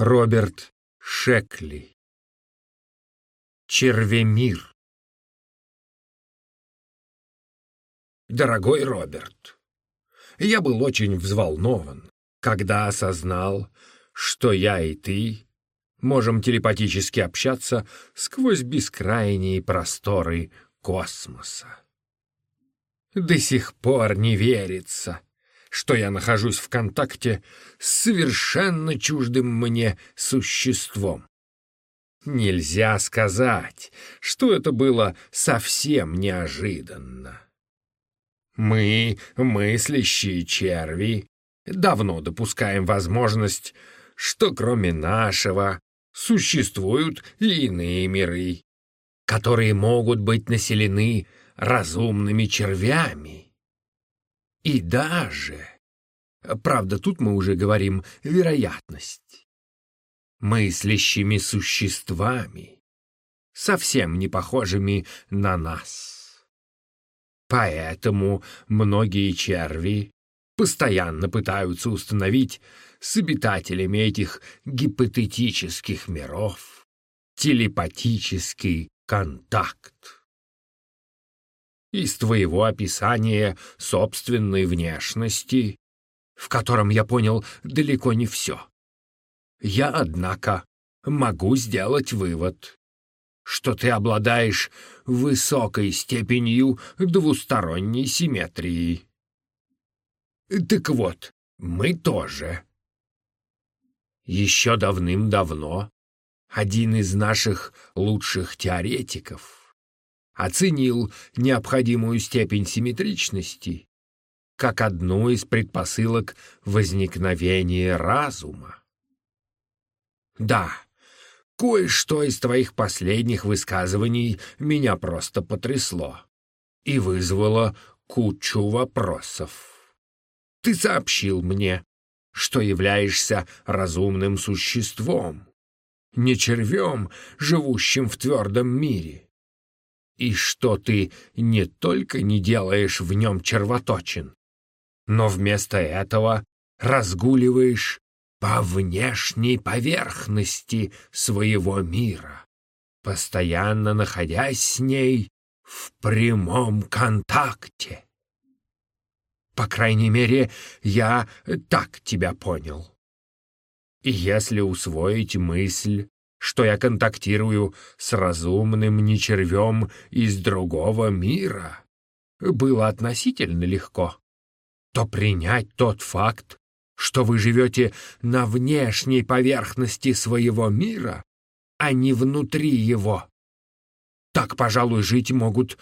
Роберт Шекли. Червемир. Дорогой Роберт, я был очень взволнован, когда осознал, что я и ты можем телепатически общаться сквозь бескрайние просторы космоса. До сих пор не верится, что я нахожусь в контакте с совершенно чуждым мне существом. Нельзя сказать, что это было совсем неожиданно. Мы, мыслящие черви, давно допускаем возможность, что кроме нашего существуют и иные миры, которые могут быть населены разумными червями и даже... Правда, тут мы уже говорим вероятность. Мыслящими существами, совсем не похожими на нас. Поэтому многие черви постоянно пытаются установить с обитателями этих гипотетических миров телепатический контакт из твоего описания собственной внешности, в котором я понял далеко не все. Я, однако, могу сделать вывод, что ты обладаешь высокой степенью двусторонней симметрии. Так вот, мы тоже. Еще давным-давно один из наших лучших теоретиков оценил необходимую степень симметричности как одну из предпосылок возникновения разума. Да, кое-что из твоих последних высказываний меня просто потрясло и вызвало кучу вопросов. Ты сообщил мне, что являешься разумным существом, не червем, живущим в твердом мире и что ты не только не делаешь в нем червоточин, но вместо этого разгуливаешь по внешней поверхности своего мира, постоянно находясь с ней в прямом контакте. По крайней мере, я так тебя понял. И если усвоить мысль, что я контактирую с разумным нечервем из другого мира, было относительно легко, то принять тот факт, что вы живете на внешней поверхности своего мира, а не внутри его. Так, пожалуй, жить могут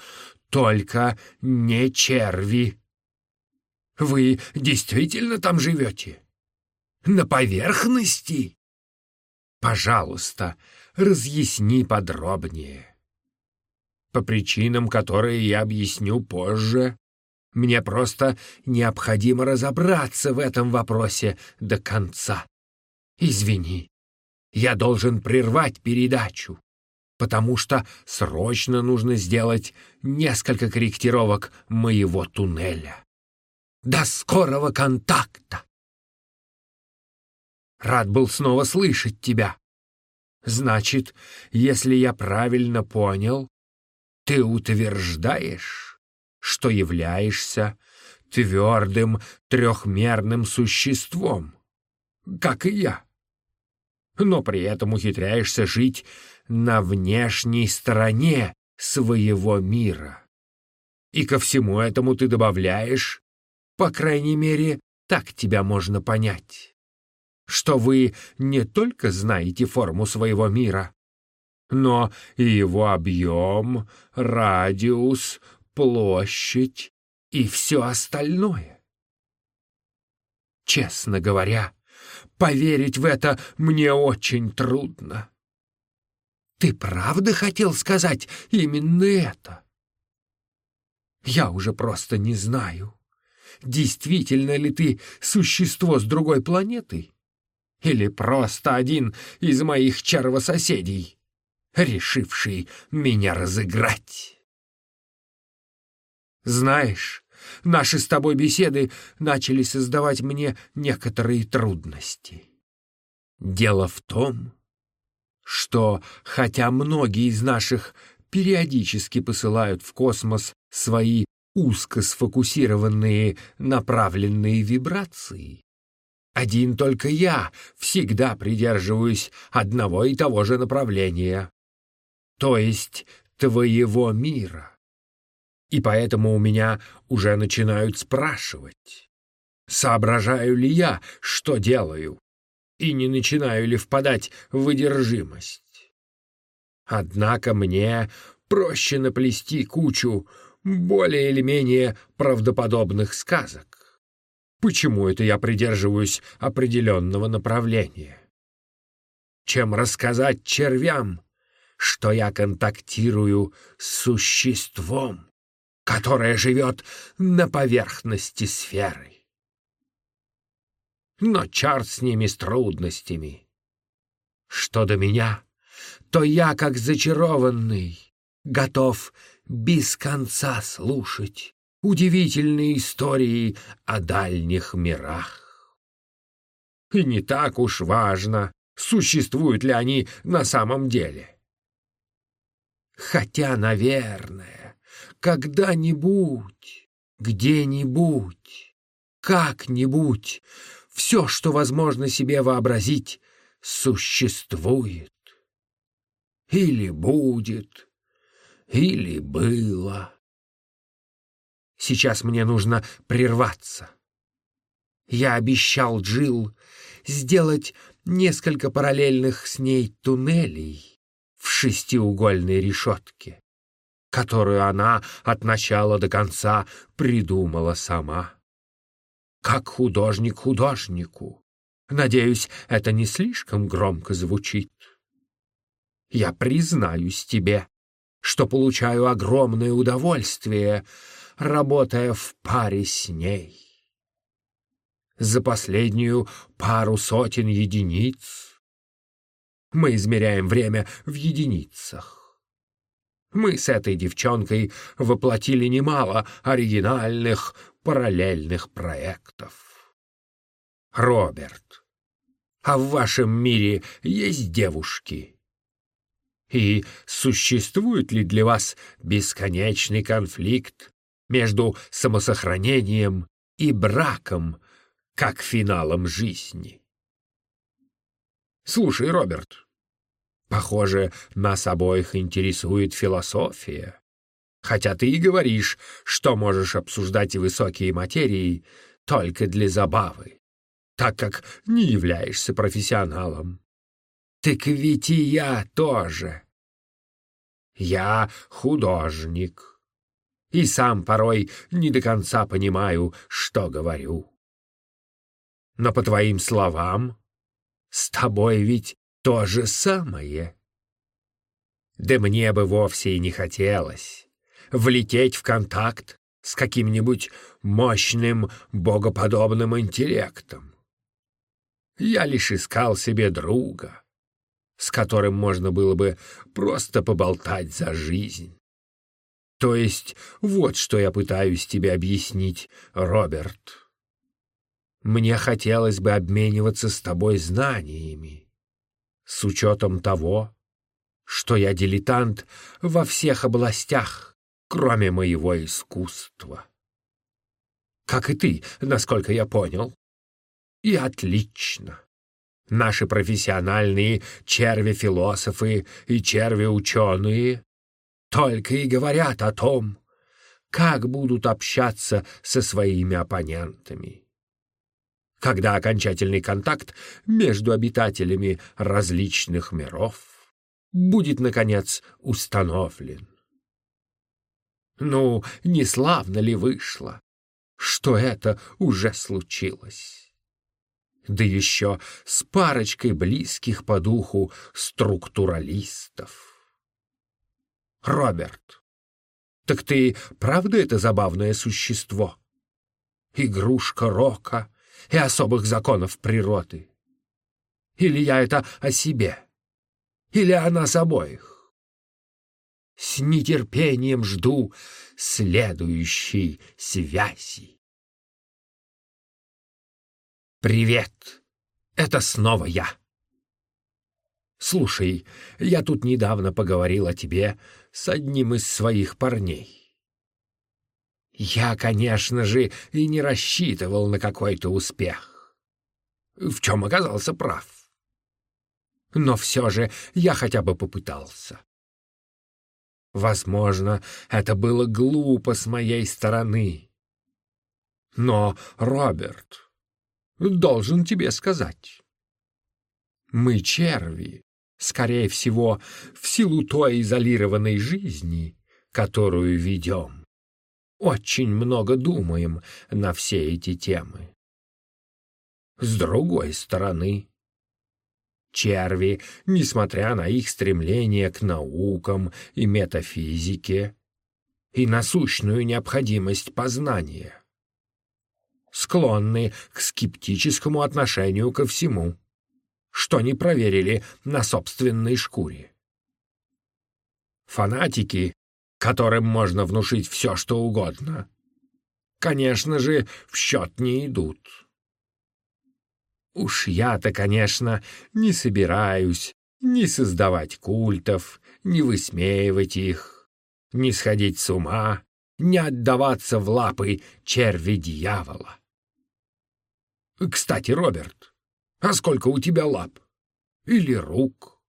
только не черви. Вы действительно там живете? На поверхности? Пожалуйста, разъясни подробнее. По причинам, которые я объясню позже, мне просто необходимо разобраться в этом вопросе до конца. Извини, я должен прервать передачу, потому что срочно нужно сделать несколько корректировок моего туннеля. До скорого контакта! Рад был снова слышать тебя. Значит, если я правильно понял, ты утверждаешь, что являешься твердым трехмерным существом, как и я, но при этом ухитряешься жить на внешней стороне своего мира. И ко всему этому ты добавляешь, по крайней мере, так тебя можно понять что вы не только знаете форму своего мира, но и его объем, радиус, площадь и все остальное. Честно говоря, поверить в это мне очень трудно. Ты правда хотел сказать именно это? Я уже просто не знаю, действительно ли ты существо с другой планеты или просто один из моих червососедей, решивший меня разыграть. Знаешь, наши с тобой беседы начали создавать мне некоторые трудности. Дело в том, что хотя многие из наших периодически посылают в космос свои узко сфокусированные направленные вибрации, один только я всегда придерживаюсь одного и того же направления, то есть твоего мира. И поэтому у меня уже начинают спрашивать, соображаю ли я, что делаю, и не начинаю ли впадать в выдержимость. Однако мне проще наплести кучу более или менее правдоподобных сказок. Почему это я придерживаюсь определенного направления? Чем рассказать червям, что я контактирую с существом, которое живет на поверхности сферы. Но черт с ними, с трудностями. Что до меня, то я, как зачарованный, готов без конца слушать удивительные истории о дальних мирах. И не так уж важно, существуют ли они на самом деле. Хотя, наверное, когда-нибудь, где-нибудь, как-нибудь все, что возможно себе вообразить, существует. Или будет, или было. Сейчас мне нужно прерваться. Я обещал Джил сделать несколько параллельных с ней туннелей в шестиугольной решетке, которую она от начала до конца придумала сама как художник художнику. Надеюсь, это не слишком громко звучит. Я признаюсь тебе, что получаю огромное удовольствие, работая в паре с ней. За последнюю пару сотен единиц мы измеряем время в единицах. Мы с этой девчонкой воплотили немало оригинальных, параллельных проектов. Роберт, а в вашем мире есть девушки? И существует ли для вас бесконечный конфликт между самосохранением и браком, как финалом жизни? Слушай, Роберт, похоже, нас обоих интересует философия хотя ты и говоришь, что можешь обсуждать высокие материи только для забавы, так как не являешься профессионалом. Так ведь и я тоже. Я художник, и сам порой не до конца понимаю, что говорю. Но по твоим словам, с тобой ведь то же самое. Да мне бы вовсе и не хотелось влететь в контакт с каким-нибудь мощным богоподобным интеллектом. Я лишь искал себе друга, с которым можно было бы просто поболтать за жизнь. То есть вот что я пытаюсь тебе объяснить, Роберт. Мне хотелось бы обмениваться с тобой знаниями, с учетом того, что я дилетант во всех областях, кроме моего искусства. Как и ты, насколько я понял. И отлично. Наши профессиональные черви-философы и черви-ученые только и говорят о том, как будут общаться со своими оппонентами. Когда окончательный контакт между обитателями различных миров будет, наконец, установлен. Ну, не славно ли вышло, что это уже случилось? Да еще с парочкой близких по духу структуралистов. Роберт, так ты правда это забавное существо? Игрушка рока и особых законов природы? Или я это о себе? Или о нас обоих? С нетерпением жду следующей связи. Привет, это снова я, Слушай, я тут недавно поговорил о тебе с одним из своих парней. Я, конечно же, и не рассчитывал на какой-то успех. В чем оказался прав. Но все же я хотя бы попытался. Возможно, это было глупо с моей стороны. Но, Роберт, должен тебе сказать. Мы черви, скорее всего, в силу той изолированной жизни, которую ведем. Очень много думаем на все эти темы. С другой стороны, черви, несмотря на их стремление к наукам и метафизике и насущную необходимость познания, склонны к скептическому отношению ко всему, что не проверили на собственной шкуре. Фанатики, которым можно внушить все, что угодно, конечно же, в счет не идут. Уж я-то, конечно, не собираюсь ни создавать культов, ни высмеивать их, ни сходить с ума, не отдаваться в лапы черви дьявола. Кстати, Роберт, а сколько у тебя лап? Или рук?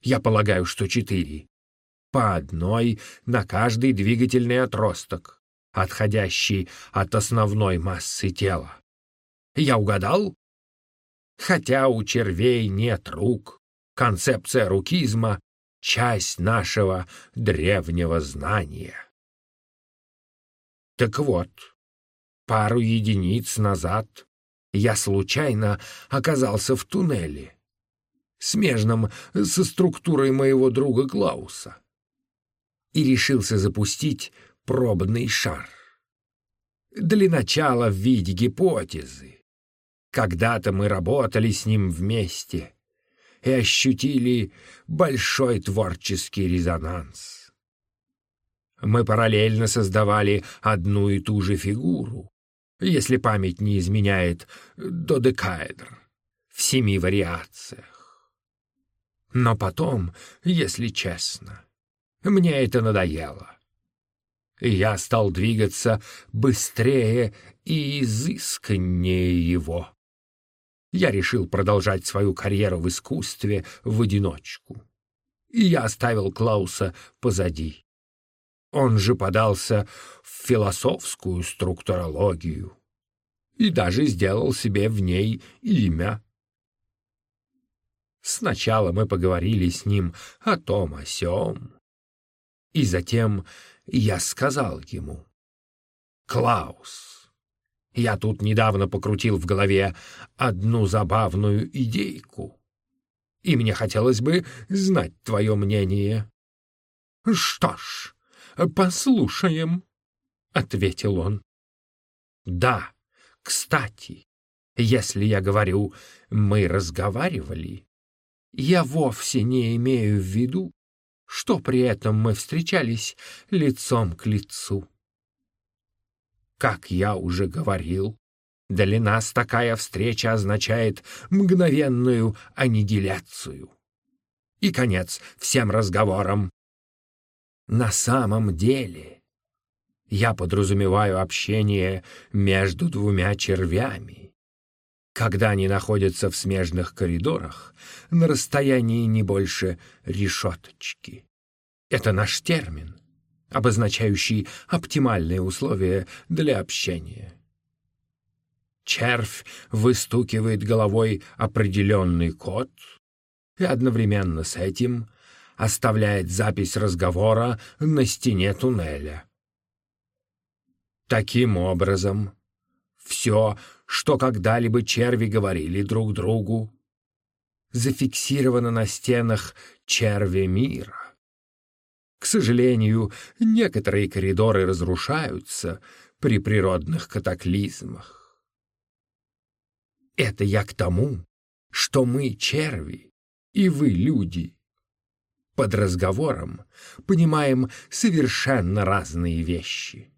Я полагаю, что четыре. По одной на каждый двигательный отросток, отходящий от основной массы тела. Я угадал? Хотя у червей нет рук, концепция рукизма — часть нашего древнего знания. Так вот, пару единиц назад я случайно оказался в туннеле, смежном со структурой моего друга Клауса, и решился запустить пробный шар. Для начала в виде гипотезы. Когда-то мы работали с ним вместе и ощутили большой творческий резонанс. Мы параллельно создавали одну и ту же фигуру, если память не изменяет, додекаэдр в семи вариациях. Но потом, если честно, мне это надоело. Я стал двигаться быстрее и изысканнее его. Я решил продолжать свою карьеру в искусстве в одиночку. И я оставил Клауса позади. Он же подался в философскую структурологию и даже сделал себе в ней имя. Сначала мы поговорили с ним о том о сём, и затем я сказал ему, «Клаус, я тут недавно покрутил в голове одну забавную идейку, и мне хотелось бы знать твое мнение». «Что ж», послушаем», — ответил он. «Да, кстати, если я говорю «мы разговаривали», я вовсе не имею в виду, что при этом мы встречались лицом к лицу. Как я уже говорил, для нас такая встреча означает мгновенную аннигиляцию. И конец всем разговорам на самом деле я подразумеваю общение между двумя червями, когда они находятся в смежных коридорах на расстоянии не больше решеточки. Это наш термин, обозначающий оптимальные условия для общения. Червь выстукивает головой определенный код, и одновременно с этим оставляет запись разговора на стене туннеля. Таким образом, все, что когда-либо черви говорили друг другу, зафиксировано на стенах черви мира. К сожалению, некоторые коридоры разрушаются при природных катаклизмах. Это я к тому, что мы черви, и вы люди, под разговором понимаем совершенно разные вещи.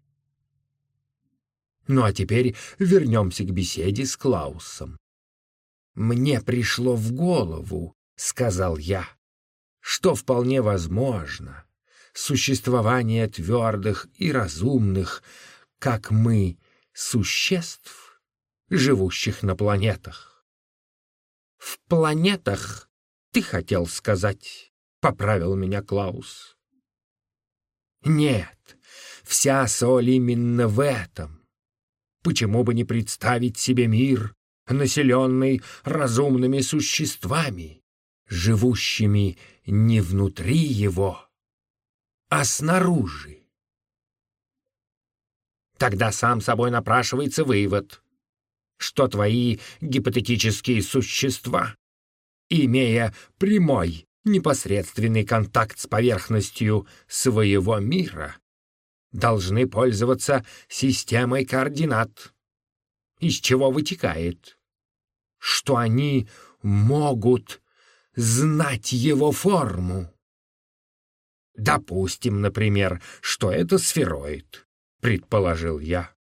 Ну а теперь вернемся к беседе с Клаусом. Мне пришло в голову сказал я, что вполне возможно существование твердых и разумных, как мы, существ, живущих на планетах. В планетах, ты хотел сказать, поправил меня Клаус. Нет, вся соль именно в этом. Почему бы не представить себе мир, населенный разумными существами, живущими не внутри его, а снаружи? Тогда сам собой напрашивается вывод, что твои гипотетические существа, имея прямой, непосредственный контакт с поверхностью своего мира, должны пользоваться системой координат, из чего вытекает, что они могут знать его форму. Допустим, например, что это сфероид, предположил я.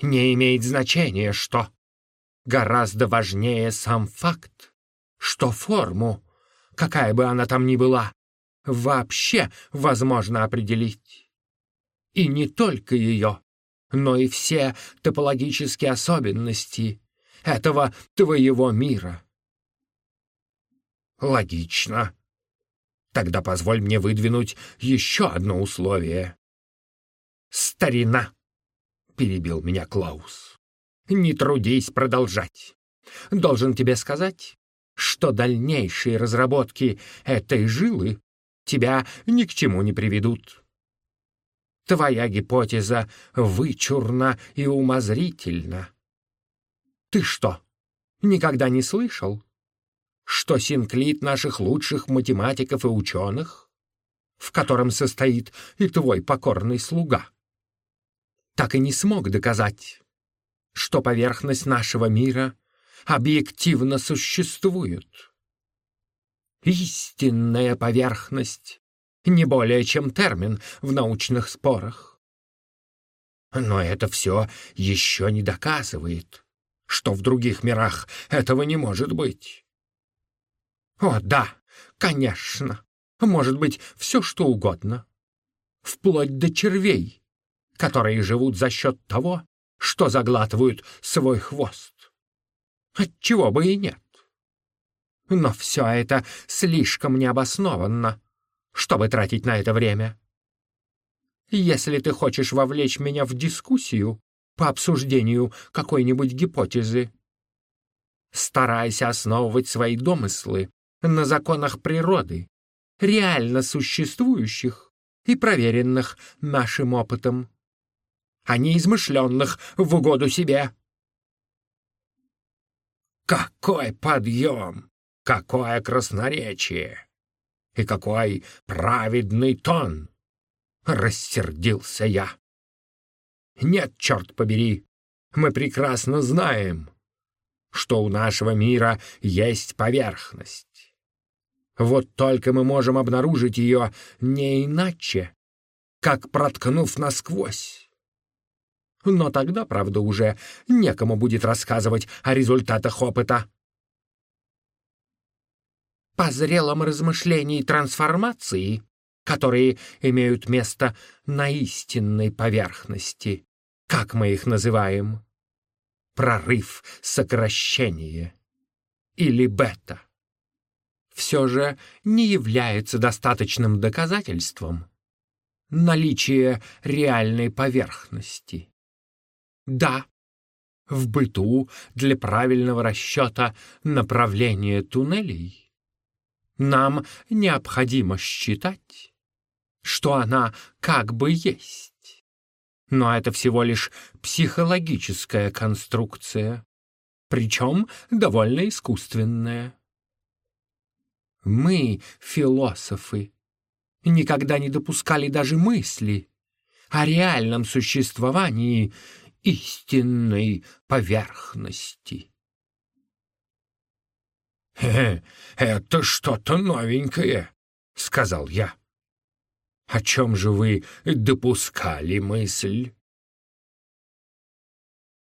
Не имеет значения, что. Гораздо важнее сам факт, что форму, какая бы она там ни была, вообще возможно определить. И не только ее, но и все топологические особенности этого твоего мира. Логично. Тогда позволь мне выдвинуть еще одно условие. Старина, перебил меня Клаус. Не трудись продолжать. Должен тебе сказать, что дальнейшие разработки этой жилы тебя ни к чему не приведут. Твоя гипотеза вычурна и умозрительна. Ты что, никогда не слышал, что синклит наших лучших математиков и ученых, в котором состоит и твой покорный слуга, так и не смог доказать, что поверхность нашего мира объективно существует? Истинная поверхность не более чем термин в научных спорах. Но это все еще не доказывает, что в других мирах этого не может быть. О, да, конечно, может быть все что угодно, вплоть до червей, которые живут за счет того, что заглатывают свой хвост. Отчего бы и нет. Но все это слишком необоснованно чтобы тратить на это время. Если ты хочешь вовлечь меня в дискуссию по обсуждению какой-нибудь гипотезы, старайся основывать свои домыслы на законах природы, реально существующих и проверенных нашим опытом, а не измышленных в угоду себе. Какой подъем! Какое красноречие! И какой праведный тон! Рассердился я. Нет, черт побери, мы прекрасно знаем, что у нашего мира есть поверхность. Вот только мы можем обнаружить ее не иначе, как проткнув насквозь. Но тогда, правда, уже некому будет рассказывать о результатах опыта. По зрелом размышлении трансформации, которые имеют место на истинной поверхности, как мы их называем, прорыв, сокращение или бета, все же не является достаточным доказательством наличия реальной поверхности. Да, в быту для правильного расчета направления туннелей нам необходимо считать, что она как бы есть. Но это всего лишь психологическая конструкция, причем довольно искусственная. Мы, философы, никогда не допускали даже мысли о реальном существовании истинной поверхности. «Э, это что-то новенькое», — сказал я. «О чем же вы допускали мысль?»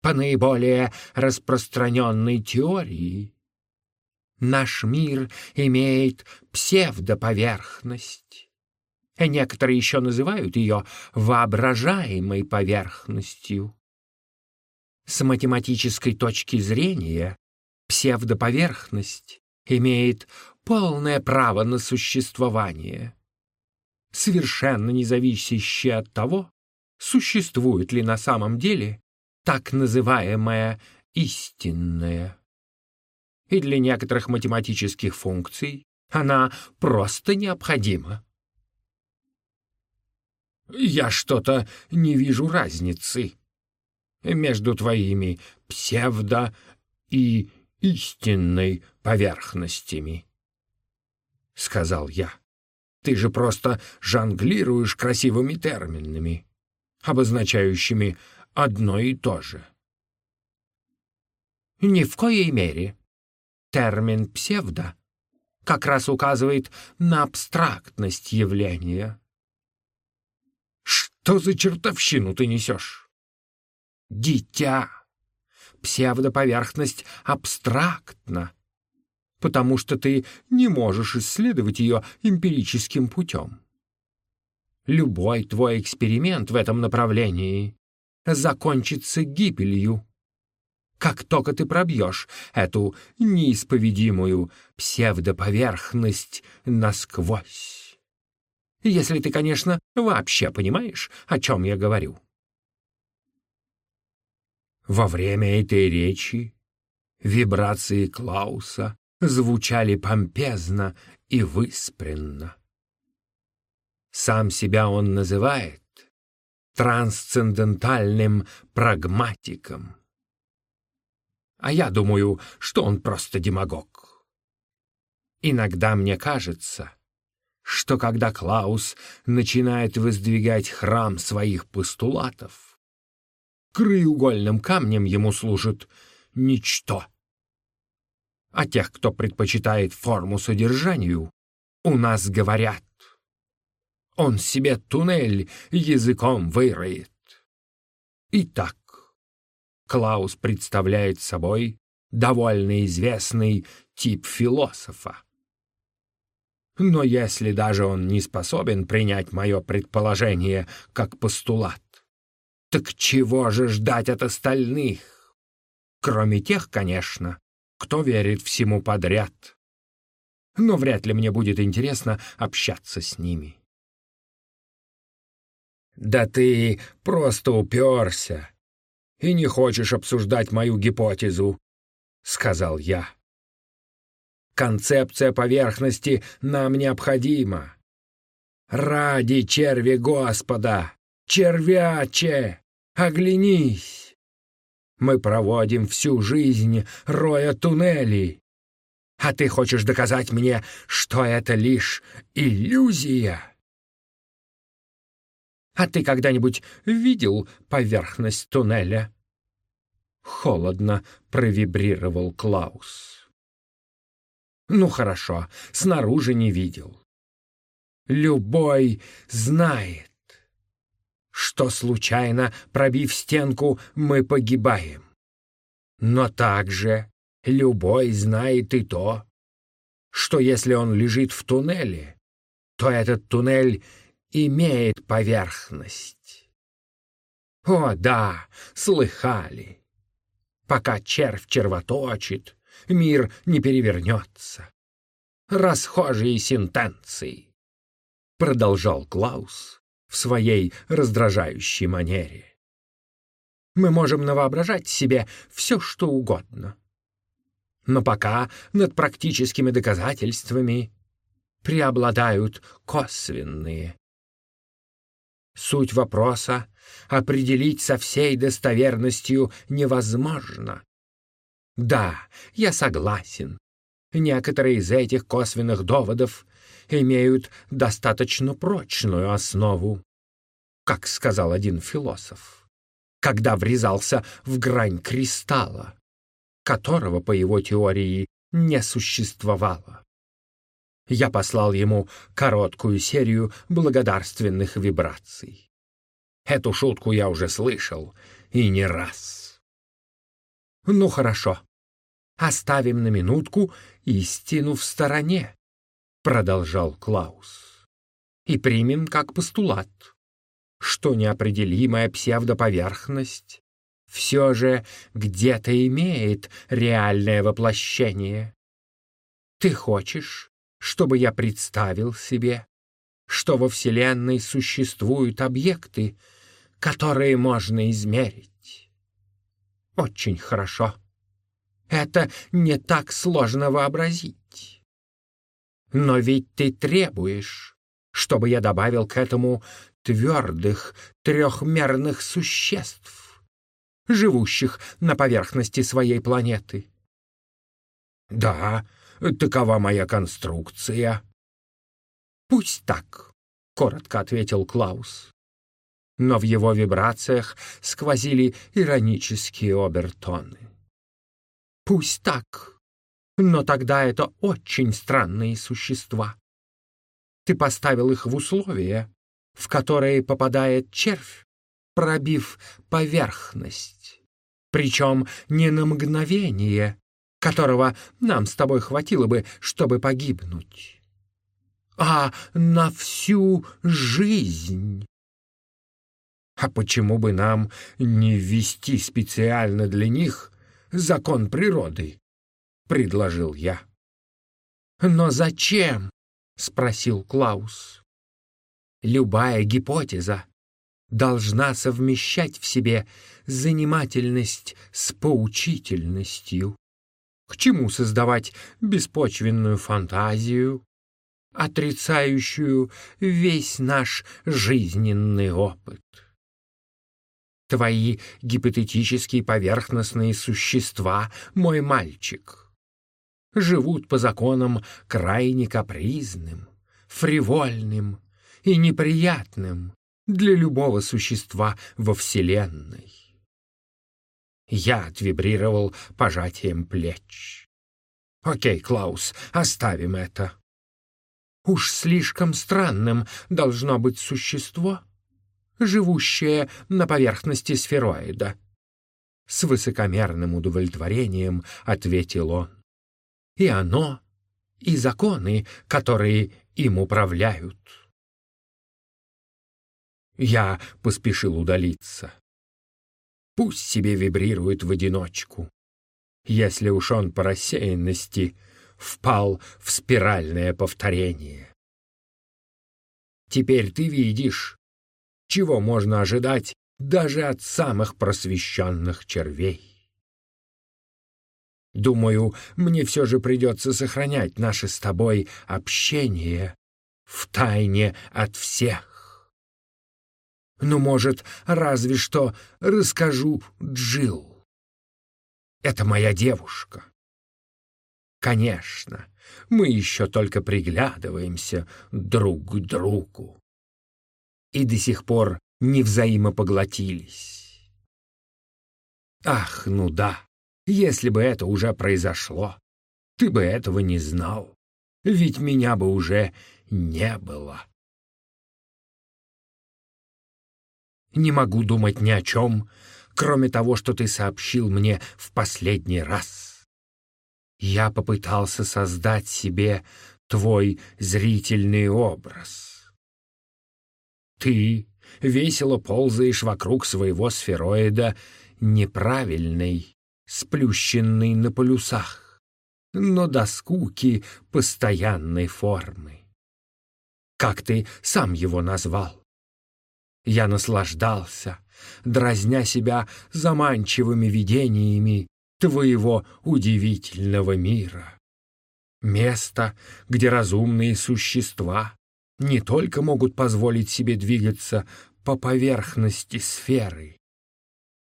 «По наиболее распространенной теории, Наш мир имеет псевдоповерхность. Некоторые еще называют ее воображаемой поверхностью. С математической точки зрения псевдоповерхность имеет полное право на существование, совершенно не зависящее от того, существует ли на самом деле так называемое истинное. И для некоторых математических функций она просто необходима. Я что-то не вижу разницы между твоими псевдо и истинной поверхностями, — сказал я. Ты же просто жонглируешь красивыми терминами, обозначающими одно и то же. Ни в коей мере. Термин «псевдо» как раз указывает на абстрактность явления. Что за чертовщину ты несешь? Дитя. Псевдоповерхность абстрактна, потому что ты не можешь исследовать ее эмпирическим путем. Любой твой эксперимент в этом направлении закончится гибелью. Как только ты пробьешь эту неисповедимую псевдоповерхность насквозь. Если ты, конечно, вообще понимаешь, о чем я говорю. Во время этой речи вибрации Клауса звучали помпезно и выспренно. Сам себя он называет трансцендентальным прагматиком. А я думаю, что он просто демагог. Иногда мне кажется, что когда Клаус начинает воздвигать храм своих постулатов, краеугольным камнем ему служит ничто. А тех, кто предпочитает форму содержанию, у нас говорят. Он себе туннель языком выроет. Итак, Клаус представляет собой довольно известный тип философа. Но если даже он не способен принять мое предположение как постулат, так чего же ждать от остальных? Кроме тех, конечно, кто верит всему подряд. Но вряд ли мне будет интересно общаться с ними. «Да ты просто уперся и не хочешь обсуждать мою гипотезу», — сказал я. «Концепция поверхности нам необходима. Ради черви Господа, червяче!» Оглянись! Мы проводим всю жизнь, роя туннели. А ты хочешь доказать мне, что это лишь иллюзия? А ты когда-нибудь видел поверхность туннеля? Холодно провибрировал Клаус. Ну хорошо, снаружи не видел. Любой знает, что случайно, пробив стенку, мы погибаем. Но также любой знает и то, что если он лежит в туннеле, то этот туннель имеет поверхность. О, да, слыхали. Пока червь червоточит, мир не перевернется. Расхожие сентенции. Продолжал Клаус, в своей раздражающей манере. Мы можем навоображать себе все, что угодно. Но пока над практическими доказательствами преобладают косвенные. Суть вопроса определить со всей достоверностью невозможно. Да, я согласен. Некоторые из этих косвенных доводов имеют достаточно прочную основу. Как сказал один философ, когда врезался в грань кристалла, которого, по его теории, не существовало. Я послал ему короткую серию благодарственных вибраций. Эту шутку я уже слышал, и не раз. Ну хорошо, оставим на минутку истину в стороне, продолжал Клаус. И примем как постулат, что неопределимая псевдоповерхность все же где-то имеет реальное воплощение. Ты хочешь, чтобы я представил себе, что во Вселенной существуют объекты, которые можно измерить? Очень хорошо. Это не так сложно вообразить. Но ведь ты требуешь, чтобы я добавил к этому твердых трехмерных существ, живущих на поверхности своей планеты. Да, такова моя конструкция. Пусть так, коротко ответил Клаус. Но в его вибрациях сквозили иронические обертоны. Пусть так, но тогда это очень странные существа. Ты поставил их в условия, в которые попадает червь, пробив поверхность. Причем не на мгновение, которого нам с тобой хватило бы, чтобы погибнуть, а на всю жизнь. А почему бы нам не ввести специально для них закон природы? — предложил я. «Но зачем?» — спросил Клаус. «Любая гипотеза должна совмещать в себе занимательность с поучительностью. К чему создавать беспочвенную фантазию, отрицающую весь наш жизненный опыт? Твои гипотетические поверхностные существа, мой мальчик, живут по законам крайне капризным, фривольным и неприятным, для любого существа во Вселенной. Я отвибрировал пожатием плеч. «Окей, Клаус, оставим это. Уж слишком странным должно быть существо, живущее на поверхности сфероида». С высокомерным удовлетворением ответил он. «И оно, и законы, которые им управляют». Я поспешил удалиться. Пусть себе вибрирует в одиночку. Если уж он по рассеянности впал в спиральное повторение. Теперь ты видишь, чего можно ожидать даже от самых просвещенных червей. Думаю, мне все же придется сохранять наше с тобой общение в тайне от всех. Ну, может, разве что расскажу Джил. Это моя девушка. Конечно, мы еще только приглядываемся друг к другу. И до сих пор не взаимопоглотились. Ах, ну да, если бы это уже произошло, ты бы этого не знал, ведь меня бы уже не было. Не могу думать ни о чем, кроме того, что ты сообщил мне в последний раз. Я попытался создать себе твой зрительный образ. Ты весело ползаешь вокруг своего сфероида неправильный, сплющенный на полюсах, но до скуки постоянной формы. Как ты сам его назвал? Я наслаждался, дразня себя заманчивыми видениями твоего удивительного мира. Место, где разумные существа не только могут позволить себе двигаться по поверхности сферы,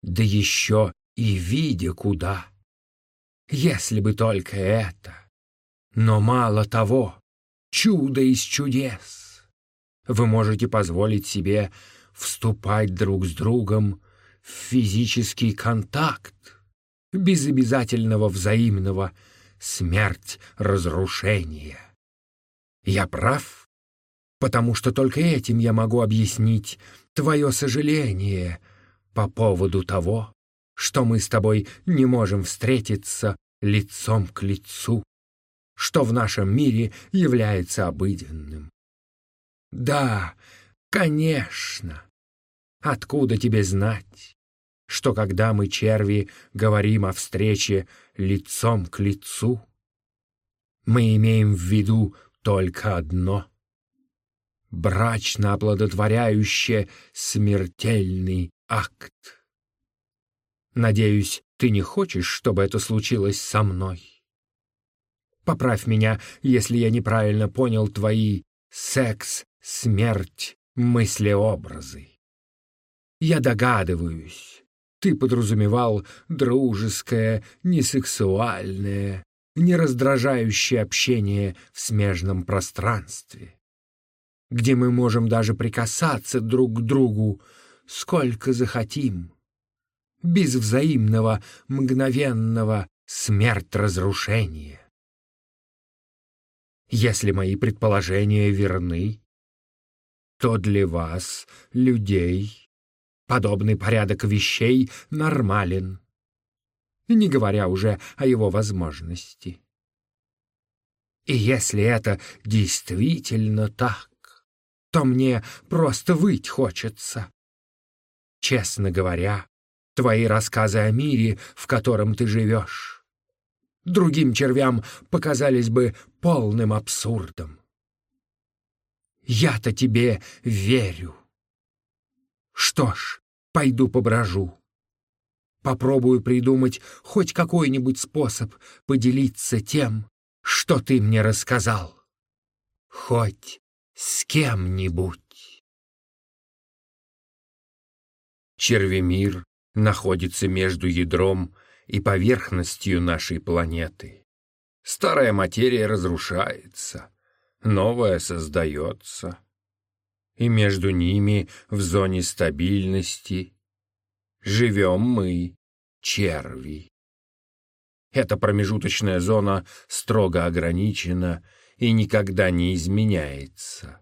да еще и видя куда. Если бы только это. Но мало того, чудо из чудес. Вы можете позволить себе вступать друг с другом в физический контакт, без обязательного взаимного смерть разрушения. Я прав, потому что только этим я могу объяснить твое сожаление по поводу того, что мы с тобой не можем встретиться лицом к лицу. что в нашем мире является обыденным. Да, конечно. Откуда тебе знать, что когда мы, черви, говорим о встрече лицом к лицу, мы имеем в виду только одно — брачно оплодотворяющее смертельный акт. Надеюсь, ты не хочешь, чтобы это случилось со мной? Поправь меня, если я неправильно понял твои секс, смерть, мыслеобразы. Я догадываюсь, ты подразумевал дружеское, несексуальное, нераздражающее общение в смежном пространстве, где мы можем даже прикасаться друг к другу сколько захотим, без взаимного, мгновенного смерть-разрушения. Если мои предположения верны, то для вас, людей, подобный порядок вещей нормален, не говоря уже о его возможности. И если это действительно так, то мне просто выть хочется. Честно говоря, твои рассказы о мире, в котором ты живешь, другим червям показались бы полным абсурдом. Я-то тебе верю. Что ж, пойду поброжу. Попробую придумать хоть какой-нибудь способ поделиться тем, что ты мне рассказал. Хоть с кем-нибудь. Червемир находится между ядром и поверхностью нашей планеты. Старая материя разрушается, новая создается. И между ними, в зоне стабильности, живем мы, черви. Эта промежуточная зона строго ограничена и никогда не изменяется.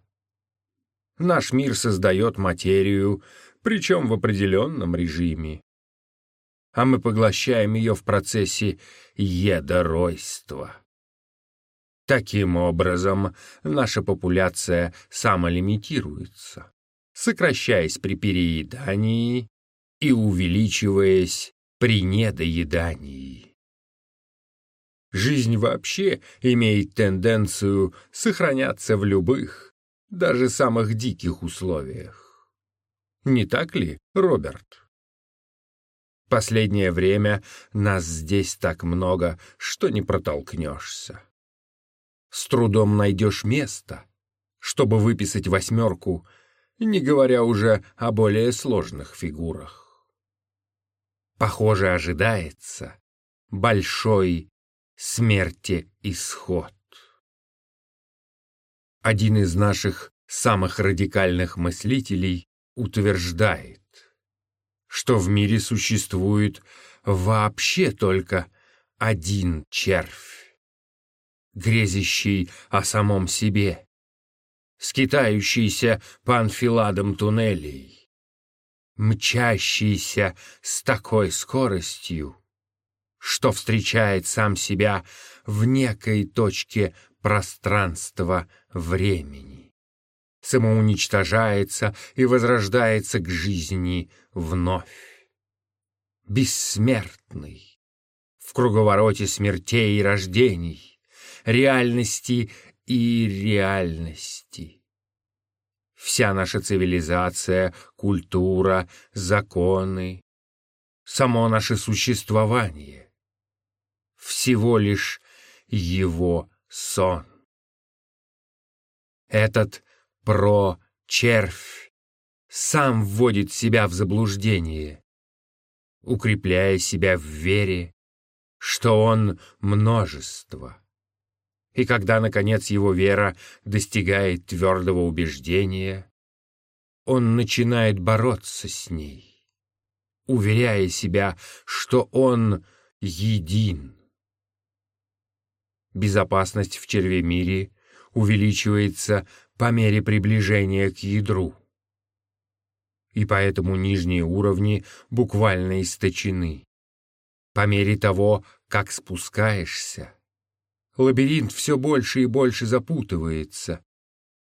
Наш мир создает материю, причем в определенном режиме. А мы поглощаем ее в процессе едоройства. Таким образом, наша популяция самолимитируется, сокращаясь при переедании и увеличиваясь при недоедании. Жизнь вообще имеет тенденцию сохраняться в любых, даже самых диких условиях. Не так ли, Роберт? Последнее время нас здесь так много, что не протолкнешься. С трудом найдешь место, чтобы выписать восьмерку, не говоря уже о более сложных фигурах. Похоже, ожидается большой смерти исход. Один из наших самых радикальных мыслителей утверждает, что в мире существует вообще только один червь, грезящий о самом себе, скитающийся по анфиладам туннелей, мчащийся с такой скоростью, что встречает сам себя в некой точке пространства-времени самоуничтожается и возрождается к жизни вновь. Бессмертный, в круговороте смертей и рождений, реальности и реальности. Вся наша цивилизация, культура, законы, само наше существование — всего лишь его сон. Этот про червь сам вводит себя в заблуждение, укрепляя себя в вере, что он множество. И когда, наконец, его вера достигает твердого убеждения, он начинает бороться с ней, уверяя себя, что он един. Безопасность в червемире увеличивается по мере приближения к ядру. И поэтому нижние уровни буквально источены. По мере того, как спускаешься, лабиринт все больше и больше запутывается,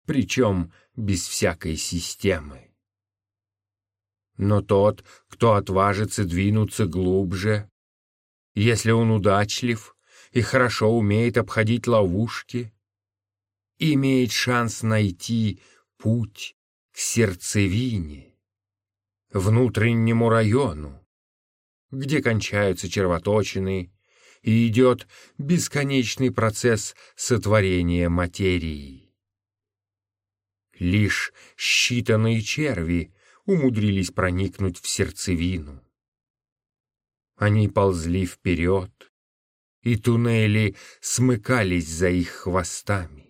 причем без всякой системы. Но тот, кто отважится двинуться глубже, если он удачлив и хорошо умеет обходить ловушки, имеет шанс найти путь к сердцевине, внутреннему району, где кончаются червоточины и идет бесконечный процесс сотворения материи. Лишь считанные черви умудрились проникнуть в сердцевину. Они ползли вперед, и туннели смыкались за их хвостами,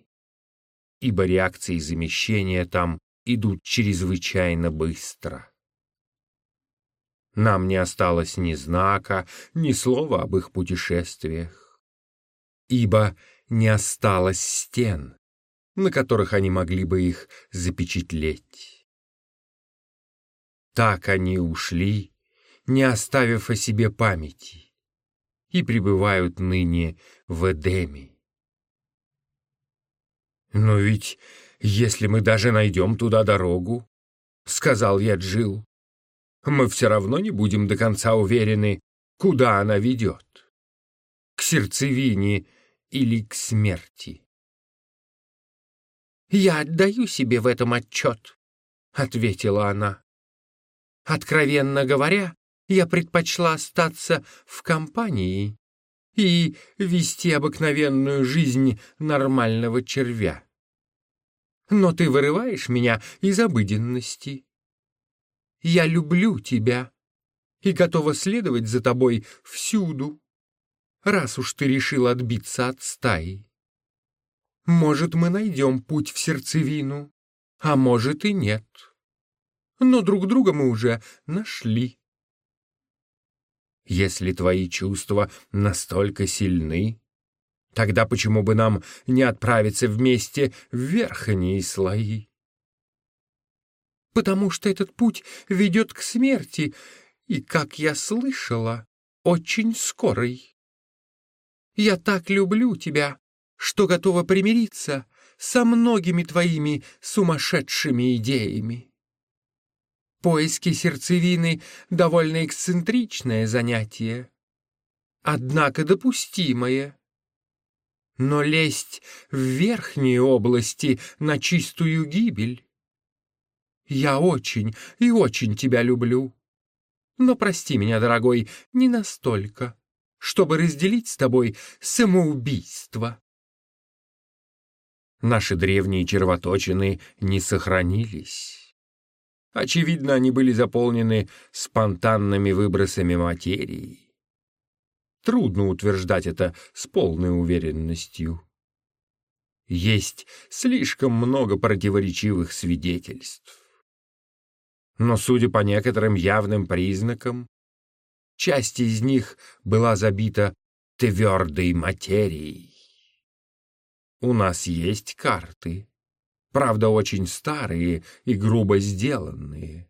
ибо реакции замещения там идут чрезвычайно быстро. Нам не осталось ни знака, ни слова об их путешествиях, ибо не осталось стен, на которых они могли бы их запечатлеть. Так они ушли, не оставив о себе памяти, и пребывают ныне в Эдеме. «Но ведь если мы даже найдем туда дорогу, — сказал я Джил, мы все равно не будем до конца уверены, куда она ведет. К сердцевине или к смерти. «Я отдаю себе в этом отчет», — ответила она. «Откровенно говоря, я предпочла остаться в компании и вести обыкновенную жизнь нормального червя. Но ты вырываешь меня из обыденности. Я люблю тебя и готова следовать за тобой всюду, раз уж ты решил отбиться от стаи. Может, мы найдем путь в сердцевину, а может и нет. Но друг друга мы уже нашли. Если твои чувства настолько сильны, тогда почему бы нам не отправиться вместе в верхние слои? потому что этот путь ведет к смерти, и, как я слышала, очень скорой. Я так люблю тебя, что готова примириться со многими твоими сумасшедшими идеями. Поиски сердцевины — довольно эксцентричное занятие, однако допустимое. Но лезть в верхние области на чистую гибель я очень и очень тебя люблю. Но прости меня, дорогой, не настолько, чтобы разделить с тобой самоубийство. Наши древние червоточины не сохранились. Очевидно, они были заполнены спонтанными выбросами материи. Трудно утверждать это с полной уверенностью. Есть слишком много противоречивых свидетельств но, судя по некоторым явным признакам, часть из них была забита твердой материей. У нас есть карты, правда, очень старые и грубо сделанные,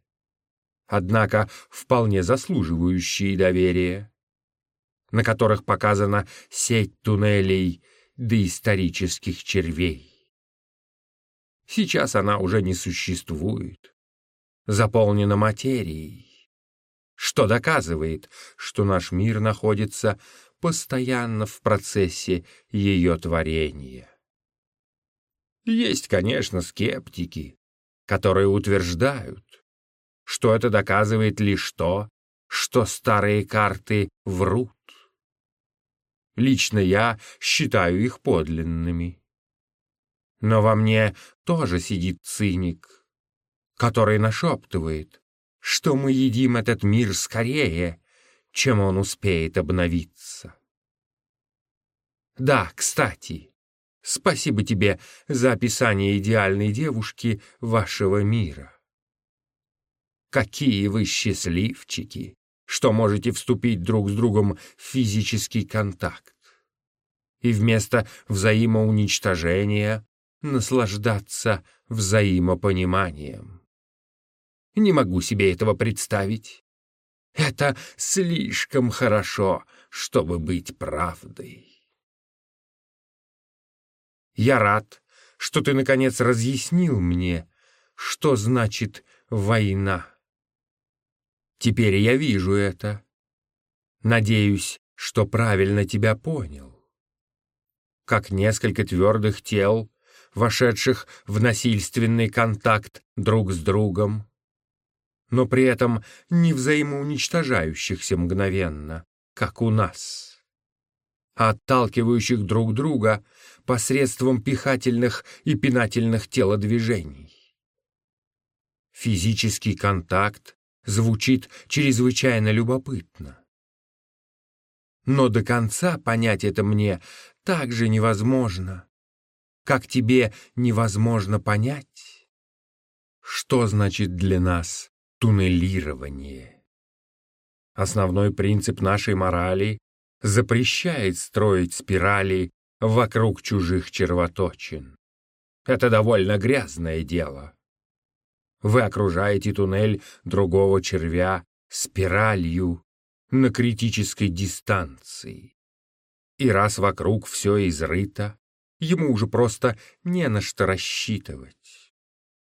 однако вполне заслуживающие доверия, на которых показана сеть туннелей доисторических червей. Сейчас она уже не существует заполнена материей, что доказывает, что наш мир находится постоянно в процессе ее творения. Есть, конечно, скептики, которые утверждают, что это доказывает лишь то, что старые карты врут. Лично я считаю их подлинными. Но во мне тоже сидит циник, который нашептывает, что мы едим этот мир скорее, чем он успеет обновиться. Да, кстати, спасибо тебе за описание идеальной девушки вашего мира. Какие вы счастливчики, что можете вступить друг с другом в физический контакт и вместо взаимоуничтожения наслаждаться взаимопониманием. Не могу себе этого представить. Это слишком хорошо, чтобы быть правдой. Я рад, что ты, наконец, разъяснил мне, что значит война. Теперь я вижу это. Надеюсь, что правильно тебя понял. Как несколько твердых тел, вошедших в насильственный контакт друг с другом, но при этом не взаимоуничтожающихся мгновенно, как у нас, а отталкивающих друг друга посредством пихательных и пинательных телодвижений. Физический контакт звучит чрезвычайно любопытно. Но до конца понять это мне так же невозможно, как тебе невозможно понять, что значит для нас туннелирование. Основной принцип нашей морали запрещает строить спирали вокруг чужих червоточин. Это довольно грязное дело. Вы окружаете туннель другого червя спиралью на критической дистанции. И раз вокруг все изрыто, ему уже просто не на что рассчитывать.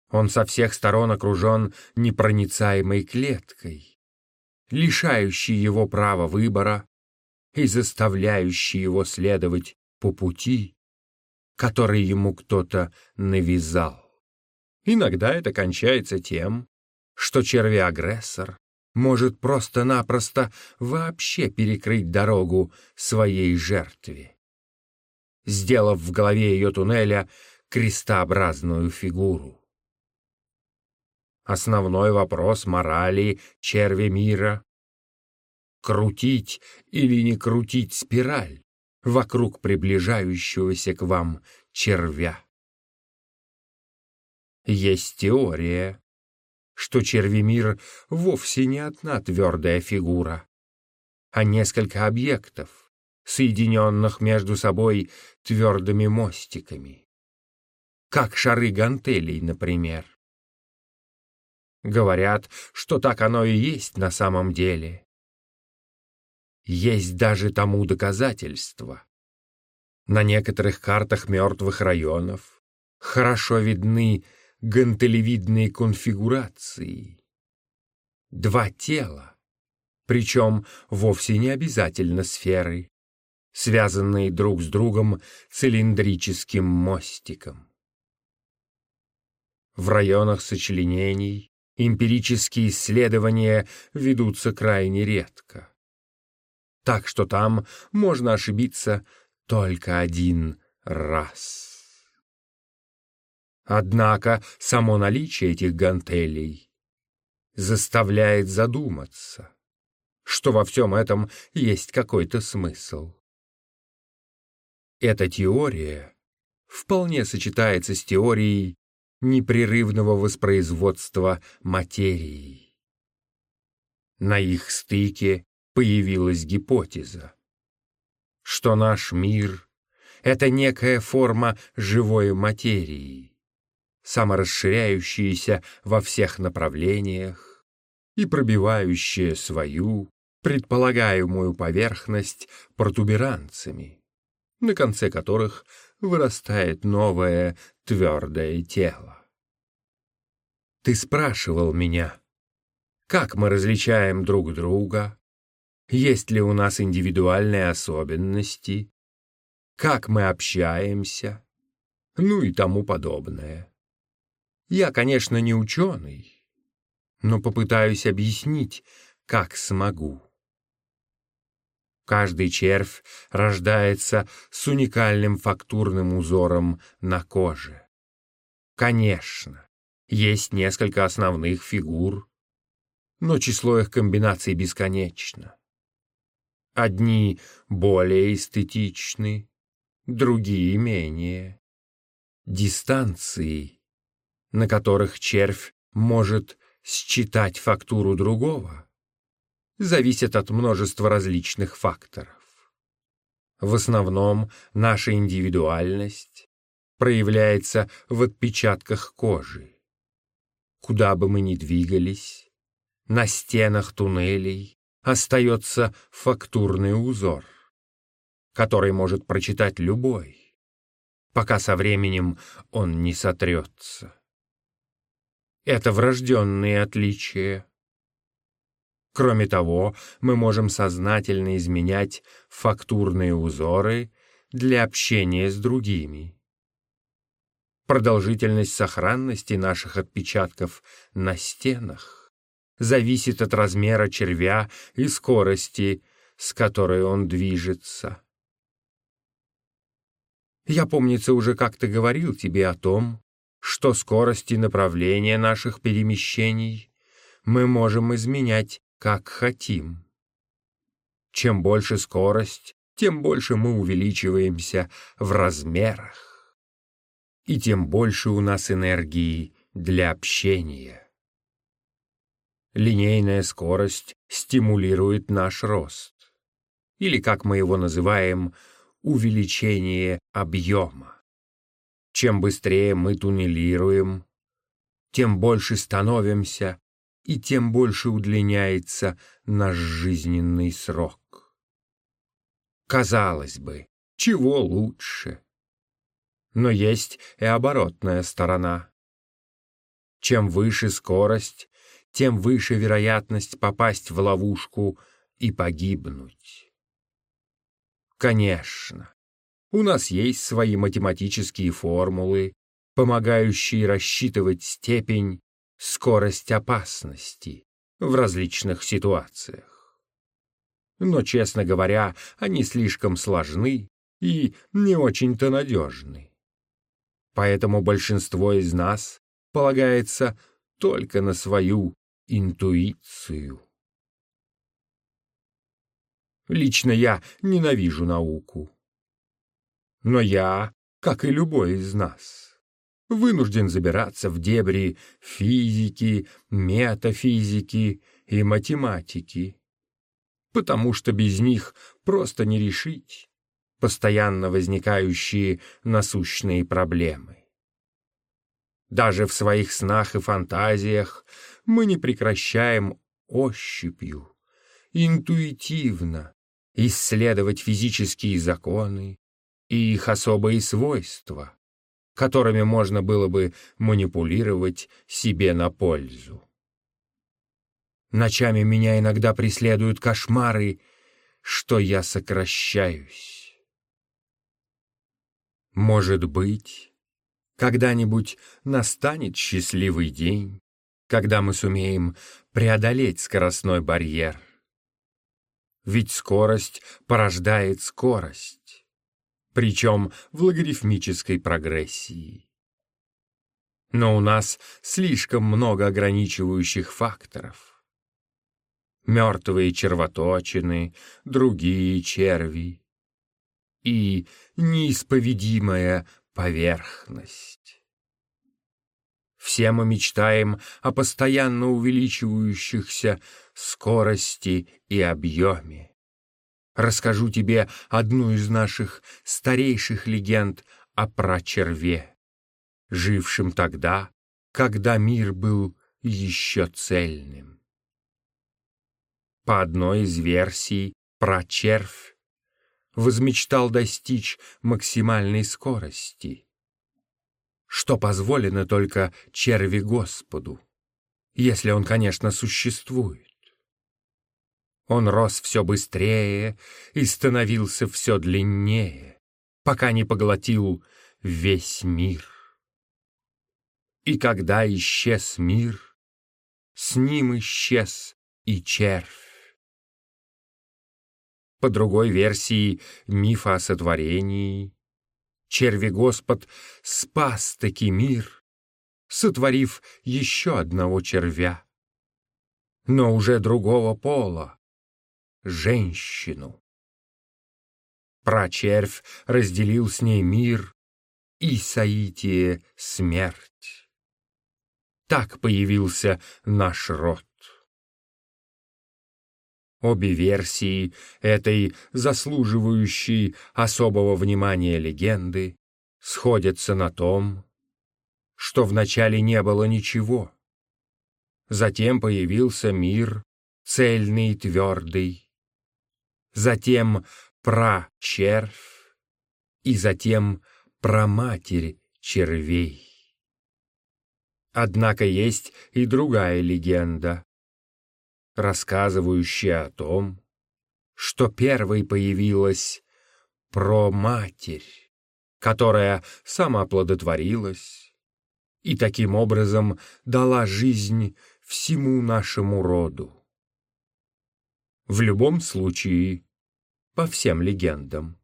Он со всех сторон окружен непроницаемой клеткой, лишающей его права выбора и заставляющей его следовать по пути, который ему кто-то навязал. Иногда это кончается тем, что червь-агрессор может просто-напросто вообще перекрыть дорогу своей жертве, сделав в голове ее туннеля крестообразную фигуру. Основной вопрос морали черви мира — крутить или не крутить спираль, вокруг приближающегося к вам червя. Есть теория, что червемир вовсе не одна твердая фигура, а несколько объектов, соединенных между собой твердыми мостиками, как шары гантелей, например. Говорят, что так оно и есть на самом деле. Есть даже тому доказательства. На некоторых картах мертвых районов хорошо видны гантелевидные конфигурации. Два тела, причем вовсе не обязательно сферы, связанные друг с другом цилиндрическим мостиком. В районах сочленений эмпирические исследования ведутся крайне редко так что там можно ошибиться только один раз. Однако само наличие этих гантелей заставляет задуматься, что во всем этом есть какой-то смысл. Эта теория вполне сочетается с теорией непрерывного воспроизводства материи. На их стыке появилась гипотеза, что наш мир — это некая форма живой материи, саморасширяющаяся во всех направлениях и пробивающая свою предполагаемую поверхность протуберанцами, на конце которых вырастает новое твердое тело. Ты спрашивал меня, как мы различаем друг друга, есть ли у нас индивидуальные особенности, как мы общаемся, ну и тому подобное. Я, конечно, не ученый, но попытаюсь объяснить, как смогу. Каждый червь рождается с уникальным фактурным узором на коже. Конечно, есть несколько основных фигур, но число их комбинаций бесконечно. Одни более эстетичны, другие менее. Дистанции, на которых червь может считать фактуру другого, зависят от множества различных факторов. В основном наша индивидуальность проявляется в отпечатках кожи. Куда бы мы ни двигались, на стенах туннелей, остается фактурный узор, который может прочитать любой. пока со временем он не сотрется. Это врожденные отличия. Кроме того, мы можем сознательно изменять фактурные узоры для общения с другими. Продолжительность сохранности наших отпечатков на стенах зависит от размера червя и скорости, с которой он движется. Я, помнится, уже как-то говорил тебе о том, что скорость и направление наших перемещений мы можем изменять как хотим. Чем больше скорость, тем больше мы увеличиваемся в размерах. И тем больше у нас энергии для общения. Линейная скорость стимулирует наш рост. Или, как мы его называем, увеличение объема. Чем быстрее мы туннелируем, тем больше становимся и тем больше удлиняется наш жизненный срок. Казалось бы, чего лучше? Но есть и оборотная сторона. Чем выше скорость, тем выше вероятность попасть в ловушку и погибнуть. Конечно, у нас есть свои математические формулы, помогающие рассчитывать степень скорость опасности в различных ситуациях. Но, честно говоря, они слишком сложны и не очень-то надежны. Поэтому большинство из нас полагается только на свою интуицию. Лично я ненавижу науку. Но я, как и любой из нас, вынужден забираться в дебри физики, метафизики и математики, потому что без них просто не решить постоянно возникающие насущные проблемы. Даже в своих снах и фантазиях мы не прекращаем ощупью, интуитивно исследовать физические законы и их особые свойства, которыми можно было бы манипулировать себе на пользу. Ночами меня иногда преследуют кошмары, что я сокращаюсь. Может быть, когда-нибудь настанет счастливый день, когда мы сумеем преодолеть скоростной барьер. Ведь скорость порождает скорость причем в логарифмической прогрессии. Но у нас слишком много ограничивающих факторов. Мертвые червоточины, другие черви и неисповедимая поверхность. Все мы мечтаем о постоянно увеличивающихся скорости и объеме расскажу тебе одну из наших старейших легенд о прачерве, жившем тогда, когда мир был еще цельным. По одной из версий, прачервь возмечтал достичь максимальной скорости, что позволено только черви Господу, если он, конечно, существует. Он рос все быстрее и становился все длиннее, пока не поглотил весь мир. И когда исчез мир, с ним исчез и червь. По другой версии мифа о сотворении, черви Господь спас таки мир, сотворив еще одного червя, но уже другого пола, женщину. Прачервь разделил с ней мир и соитие смерть. Так появился наш род. Обе версии этой заслуживающей особого внимания легенды сходятся на том, что вначале не было ничего. Затем появился мир, цельный и твердый, затем пра-червь и затем про матерь червей. Однако есть и другая легенда, рассказывающая о том, что первой появилась про матерь, которая сама плодотворилась и таким образом дала жизнь всему нашему роду. В любом случае, по всем легендам,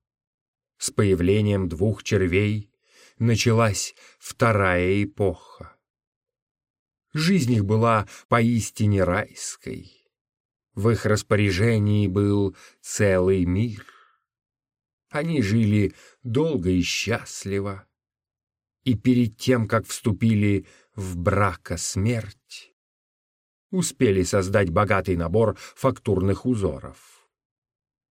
с появлением двух червей началась вторая эпоха. Жизнь их была поистине райской. В их распоряжении был целый мир. Они жили долго и счастливо. И перед тем, как вступили в брака смерть, успели создать богатый набор фактурных узоров.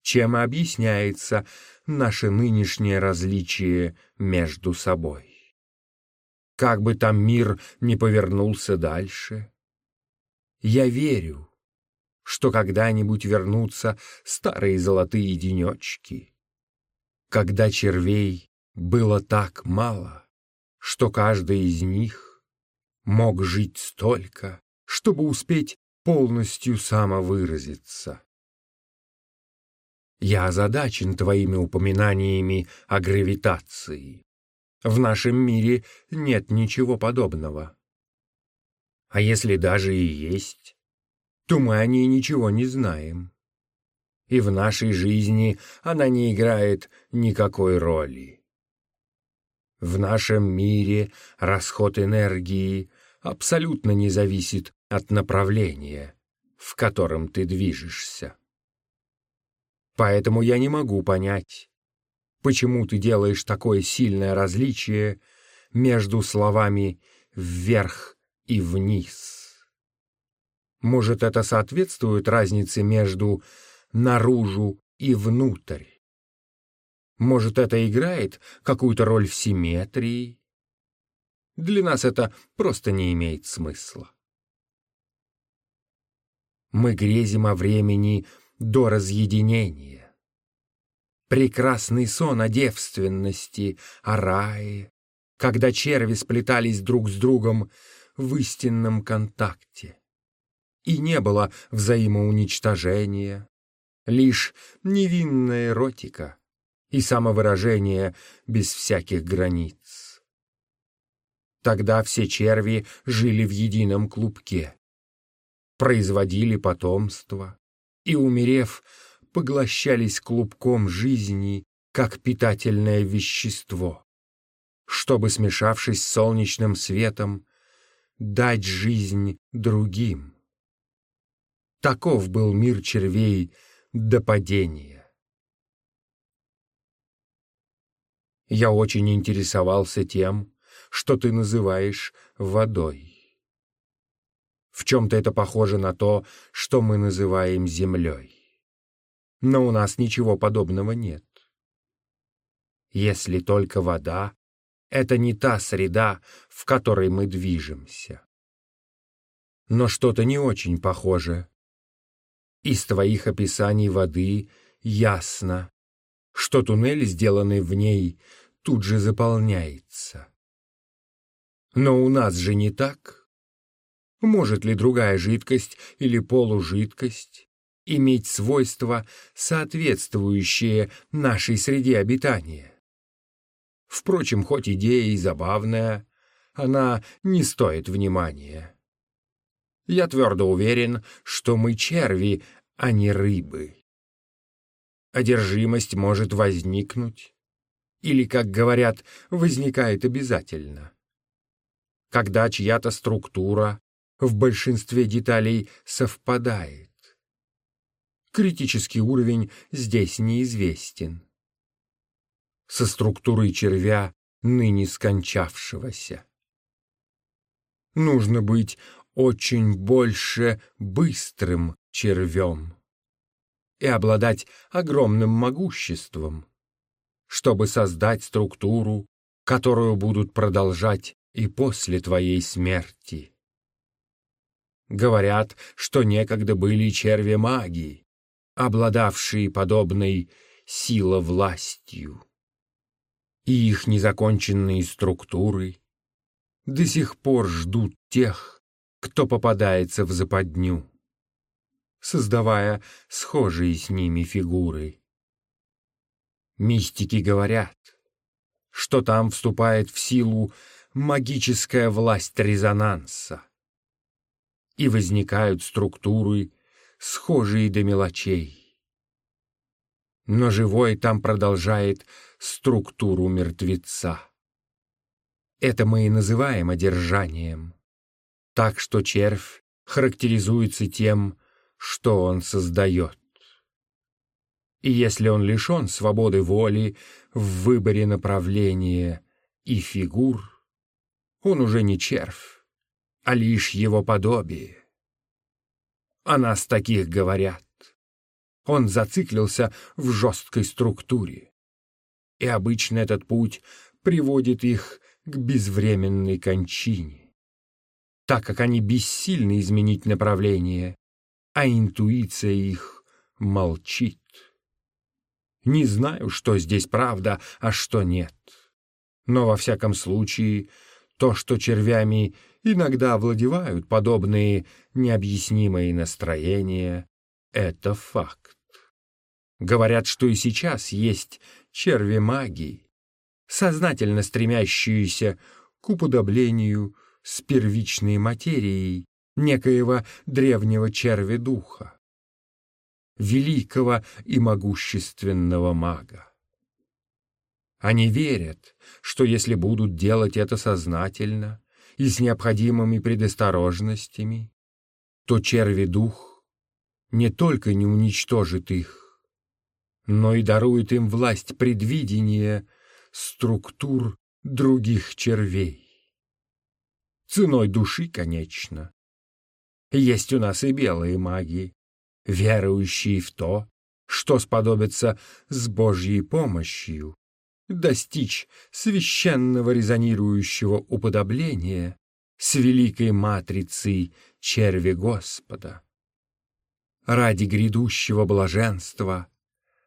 Чем объясняется наше нынешнее различие между собой. Как бы там мир не повернулся дальше, я верю, что когда-нибудь вернутся старые золотые денечки, когда червей было так мало, что каждый из них мог жить столько, чтобы успеть полностью самовыразиться. Я озадачен твоими упоминаниями о гравитации. В нашем мире нет ничего подобного. А если даже и есть, то мы о ней ничего не знаем. И в нашей жизни она не играет никакой роли. В нашем мире расход энергии абсолютно не зависит от направления, в котором ты движешься. Поэтому я не могу понять, почему ты делаешь такое сильное различие между словами «вверх» и «вниз». Может, это соответствует разнице между «наружу» и «внутрь». Может, это играет какую-то роль в симметрии? Для нас это просто не имеет смысла. Мы грезим о времени до разъединения. Прекрасный сон о девственности, о рае, когда черви сплетались друг с другом в истинном контакте и не было взаимоуничтожения, лишь невинная эротика и самовыражение без всяких границ. Тогда все черви жили в едином клубке, производили потомство и, умерев, поглощались клубком жизни как питательное вещество, чтобы, смешавшись с солнечным светом, дать жизнь другим. Таков был мир червей до падения. Я очень интересовался тем, что ты называешь водой. В чем-то это похоже на то, что мы называем землей. Но у нас ничего подобного нет. Если только вода — это не та среда, в которой мы движемся. Но что-то не очень похоже из твоих описаний воды ясно, что туннель, сделанный в ней, тут же заполняется. Но у нас же не так. Может ли другая жидкость или полужидкость иметь свойства, соответствующие нашей среде обитания? Впрочем, хоть идея и забавная, она не стоит внимания. Я твердо уверен, что мы черви, а не рыбы. Одержимость может возникнуть, или, как говорят, возникает обязательно. Когда чья-то структура в большинстве деталей совпадает. Критический уровень здесь неизвестен. Со структурой червя, ныне скончавшегося. Нужно быть очень больше быстрым червем и обладать огромным могуществом, чтобы создать структуру, которую будут продолжать и после твоей смерти. Говорят, что некогда были черви магии, обладавшие подобной силовластью. и их незаконченные структуры до сих пор ждут тех, кто попадается в западню, создавая схожие с ними фигуры. Мистики говорят, что там вступает в силу магическая власть резонанса, и возникают структуры, схожие до мелочей. Но живой там продолжает структуру мертвеца. Это мы и называем одержанием. Так что червь характеризуется тем, что он создает. И если он лишен свободы воли в выборе направления и фигур, он уже не червь, а лишь его подобие. О нас таких говорят. Он зациклился в жесткой структуре. И обычно этот путь приводит их к безвременной кончине, так как они бессильны изменить направление, а интуиция их молчит. Не знаю, что здесь правда, а что нет. Но во всяком случае, то, что червями иногда овладевают подобные необъяснимые настроения, это факт. Говорят, что и сейчас есть черви магии, сознательно стремящиеся к уподоблению с первичной материей некоего древнего черви духа, великого и могущественного мага. Они верят, что если будут делать это сознательно и с необходимыми предосторожностями, то черви дух не только не уничтожит их, но и дарует им власть предвидения структур других червей. Ценой души, конечно. Есть у нас и белые маги, верующие в то, что сподобится с Божьей помощью достичь священного резонирующего уподобления с великой матрицей черви Господа. Ради грядущего блаженства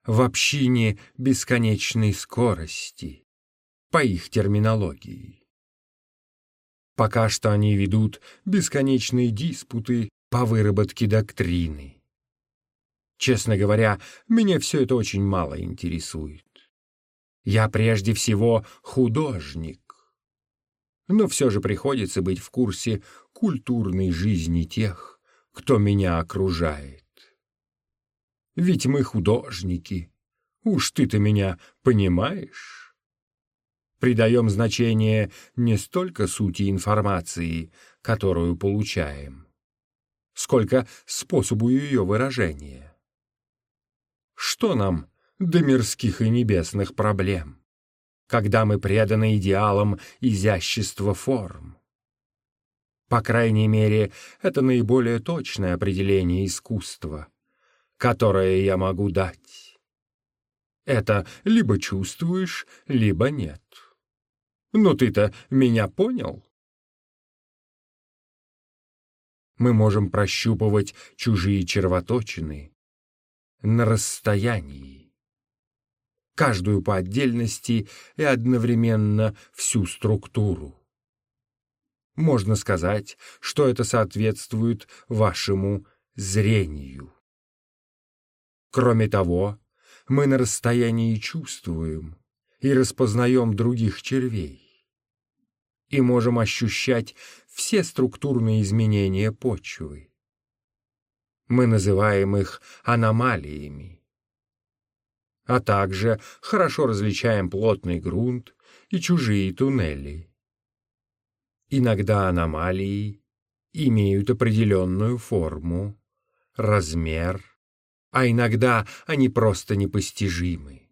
в общине бесконечной скорости, по их терминологии. Пока что они ведут бесконечные диспуты по выработке доктрины. Честно говоря, меня все это очень мало интересует. Я прежде всего художник. Но все же приходится быть в курсе культурной жизни тех, кто меня окружает. Ведь мы художники. Уж ты-то меня понимаешь? Придаем значение не столько сути информации, которую получаем, сколько способу ее выражения. Что нам до мирских и небесных проблем, когда мы преданы идеалам изящества форм? По крайней мере, это наиболее точное определение искусства — которое я могу дать. Это либо чувствуешь, либо нет. Но ты-то меня понял? Мы можем прощупывать чужие червоточины на расстоянии, каждую по отдельности и одновременно всю структуру. Можно сказать, что это соответствует вашему зрению. Кроме того, мы на расстоянии чувствуем и распознаем других червей и можем ощущать все структурные изменения почвы. Мы называем их аномалиями. А также хорошо различаем плотный грунт и чужие туннели. Иногда аномалии имеют определенную форму, размер, а иногда они просто непостижимы.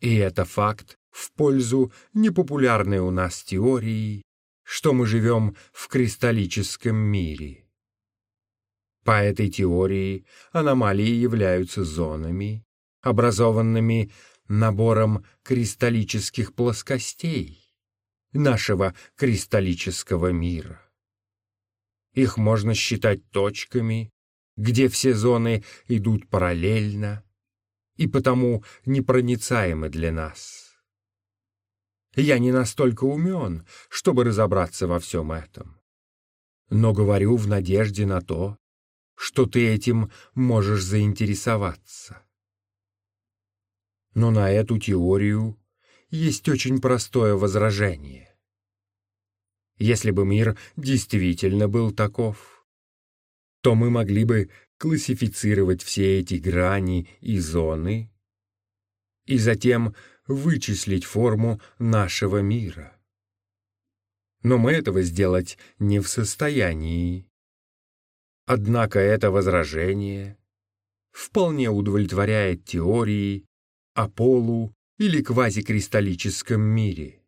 И это факт в пользу непопулярной у нас теории, что мы живем в кристаллическом мире. По этой теории аномалии являются зонами, образованными набором кристаллических плоскостей нашего кристаллического мира. Их можно считать точками, где все зоны идут параллельно и потому непроницаемы для нас. Я не настолько умен, чтобы разобраться во всем этом. Но говорю в надежде на то, что ты этим можешь заинтересоваться. Но на эту теорию есть очень простое возражение. Если бы мир действительно был таков, то мы могли бы классифицировать все эти грани и зоны и затем вычислить форму нашего мира. Но мы этого сделать не в состоянии. Однако это возражение вполне удовлетворяет теории о полу или квазикристаллическом мире,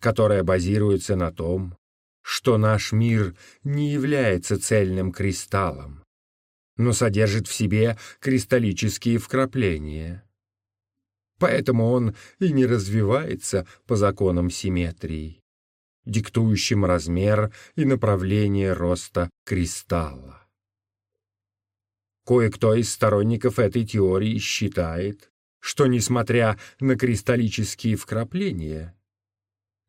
которая базируется на том, что наш мир не является цельным кристаллом, но содержит в себе кристаллические вкрапления. Поэтому он и не развивается по законам симметрии, диктующим размер и направление роста кристалла. Кое-кто из сторонников этой теории считает, что, несмотря на кристаллические вкрапления,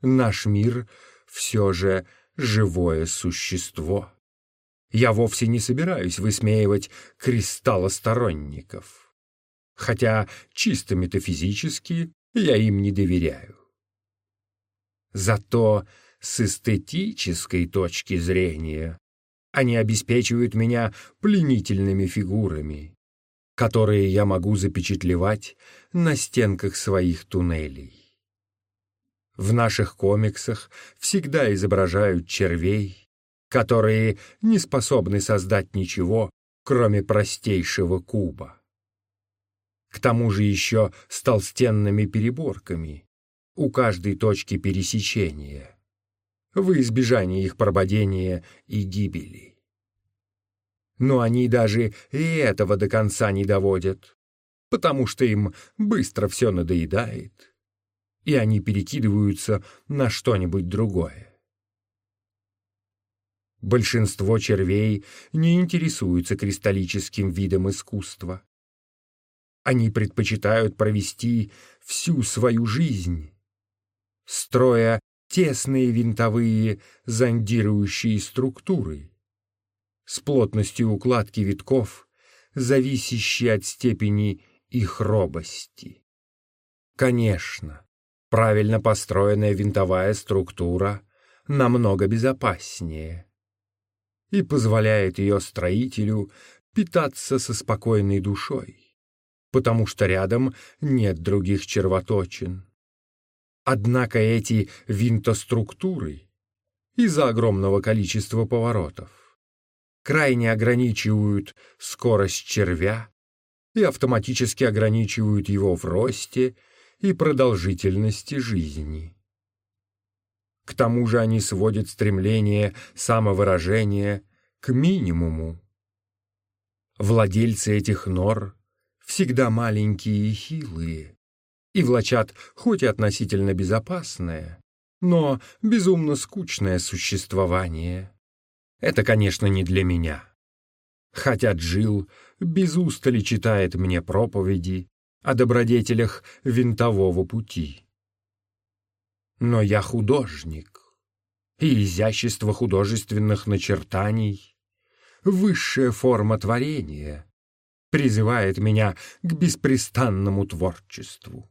наш мир все же живое существо. Я вовсе не собираюсь высмеивать кристаллосторонников хотя чисто метафизически я им не доверяю. Зато с эстетической точки зрения они обеспечивают меня пленительными фигурами, которые я могу запечатлевать на стенках своих туннелей. В наших комиксах всегда изображают червей, которые не способны создать ничего, кроме простейшего куба к тому же еще с толстенными переборками у каждой точки пересечения, в избежание их прободения и гибели. Но они даже и этого до конца не доводят, потому что им быстро все надоедает, и они перекидываются на что-нибудь другое. Большинство червей не интересуются кристаллическим видом искусства. Они предпочитают провести всю свою жизнь, строя тесные винтовые зондирующие структуры с плотностью укладки витков, зависящей от степени их робости. Конечно, правильно построенная винтовая структура намного безопаснее и позволяет ее строителю питаться со спокойной душой потому что рядом нет других червоточин. Однако эти винтоструктуры из-за огромного количества поворотов крайне ограничивают скорость червя и автоматически ограничивают его в росте и продолжительности жизни. К тому же они сводят стремление самовыражения к минимуму. Владельцы этих нор всегда маленькие и хилые, и влачат хоть и относительно безопасное, но безумно скучное существование. Это, конечно, не для меня. Хотя Джил без устали читает мне проповеди о добродетелях винтового пути. Но я художник, и изящество художественных начертаний — высшая форма творения, призывает меня к беспрестанному творчеству.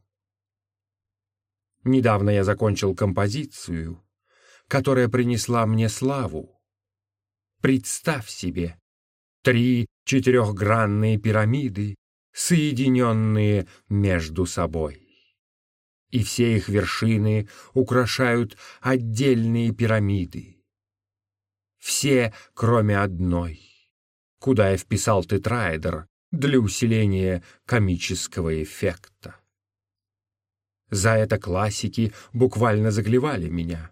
Недавно я закончил композицию, которая принесла мне славу. Представь себе, три четырехгранные пирамиды, соединенные между собой. И все их вершины украшают отдельные пирамиды. Все, кроме одной, куда я вписал тетраэдр, для усиления комического эффекта. За это классики буквально заклевали меня,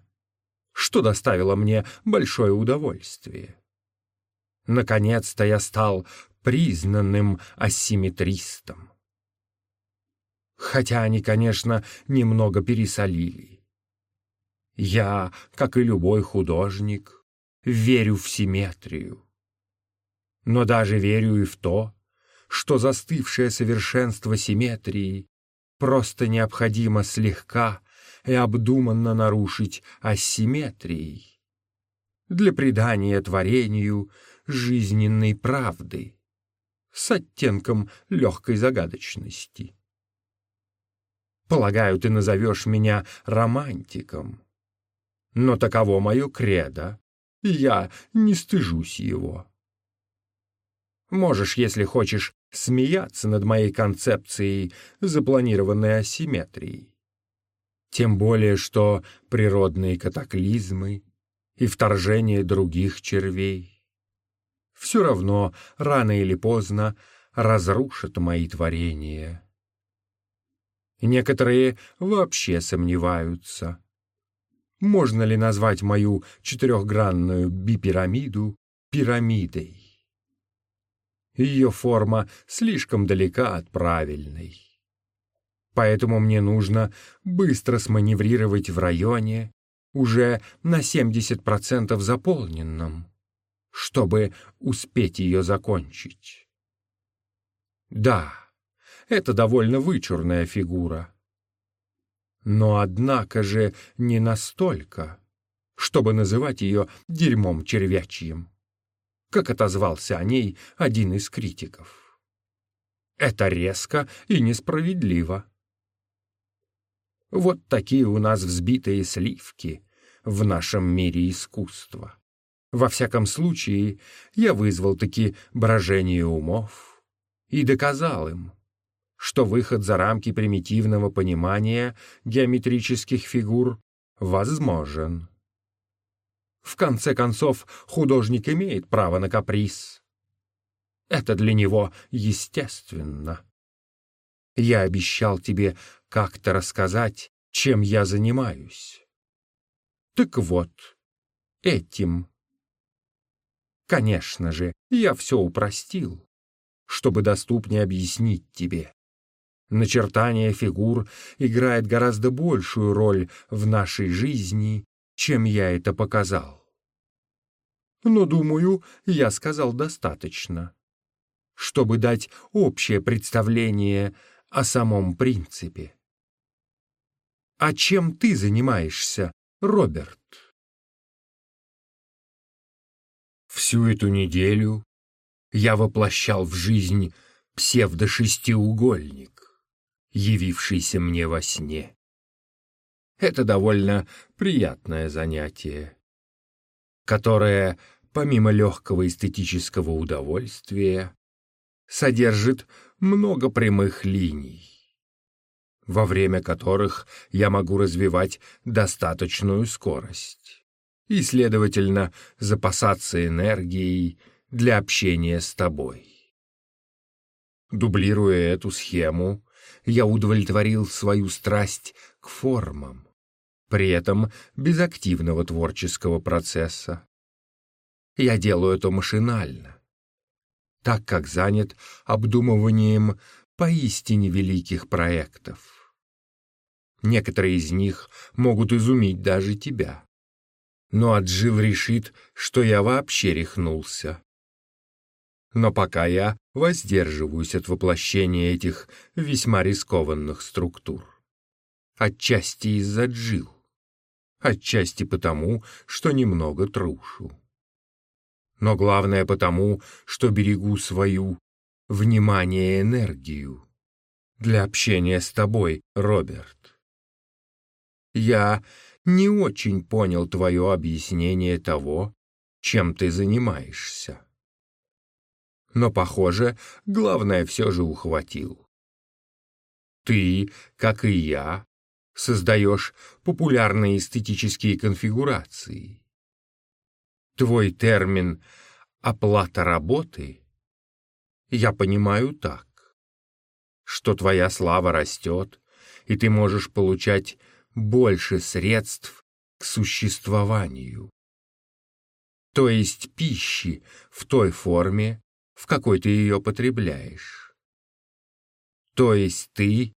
что доставило мне большое удовольствие. Наконец-то я стал признанным асимметристом. Хотя они, конечно, немного пересолили. Я, как и любой художник, верю в симметрию. Но даже верю и в то, что застывшее совершенство симметрии просто необходимо слегка и обдуманно нарушить асимметрией, для придания творению жизненной правды с оттенком легкой загадочности. Полагаю, ты назовешь меня романтиком, но таково мое кредо, я не стыжусь его. Можешь, если хочешь, смеяться над моей концепцией запланированной асимметрии. Тем более, что природные катаклизмы и вторжение других червей все равно рано или поздно разрушат мои творения. Некоторые вообще сомневаются, можно ли назвать мою четырехгранную бипирамиду пирамидой. Ее форма слишком далека от правильной. Поэтому мне нужно быстро сманеврировать в районе, уже на 70% заполненном, чтобы успеть ее закончить. Да, это довольно вычурная фигура. Но однако же не настолько, чтобы называть ее дерьмом червячьим как отозвался о ней один из критиков. Это резко и несправедливо. Вот такие у нас взбитые сливки в нашем мире искусства. Во всяком случае, я вызвал таки брожение умов и доказал им, что выход за рамки примитивного понимания геометрических фигур возможен. В конце концов, художник имеет право на каприз. Это для него естественно. Я обещал тебе как-то рассказать, чем я занимаюсь. Так вот, этим. Конечно же, я все упростил, чтобы доступнее объяснить тебе. Начертание фигур играет гораздо большую роль в нашей жизни, чем я это показал. Но, думаю, я сказал достаточно, чтобы дать общее представление о самом принципе. А чем ты занимаешься, Роберт? Всю эту неделю я воплощал в жизнь псевдошестиугольник, явившийся мне во сне. Это довольно приятное занятие, которое, помимо легкого эстетического удовольствия, содержит много прямых линий, во время которых я могу развивать достаточную скорость и, следовательно, запасаться энергией для общения с тобой. Дублируя эту схему, я удовлетворил свою страсть к формам, при этом без активного творческого процесса. Я делаю это машинально, так как занят обдумыванием поистине великих проектов. Некоторые из них могут изумить даже тебя. Но Аджилл решит, что я вообще рехнулся. Но пока я воздерживаюсь от воплощения этих весьма рискованных структур. Отчасти из-за Джил отчасти потому, что немного трушу. Но главное потому, что берегу свою внимание и энергию для общения с тобой, Роберт. Я не очень понял твое объяснение того, чем ты занимаешься. Но, похоже, главное все же ухватил. Ты, как и я, создаешь популярные эстетические конфигурации. Твой термин «оплата работы» я понимаю так, что твоя слава растет, и ты можешь получать больше средств к существованию. То есть пищи в той форме, в какой ты ее потребляешь. То есть ты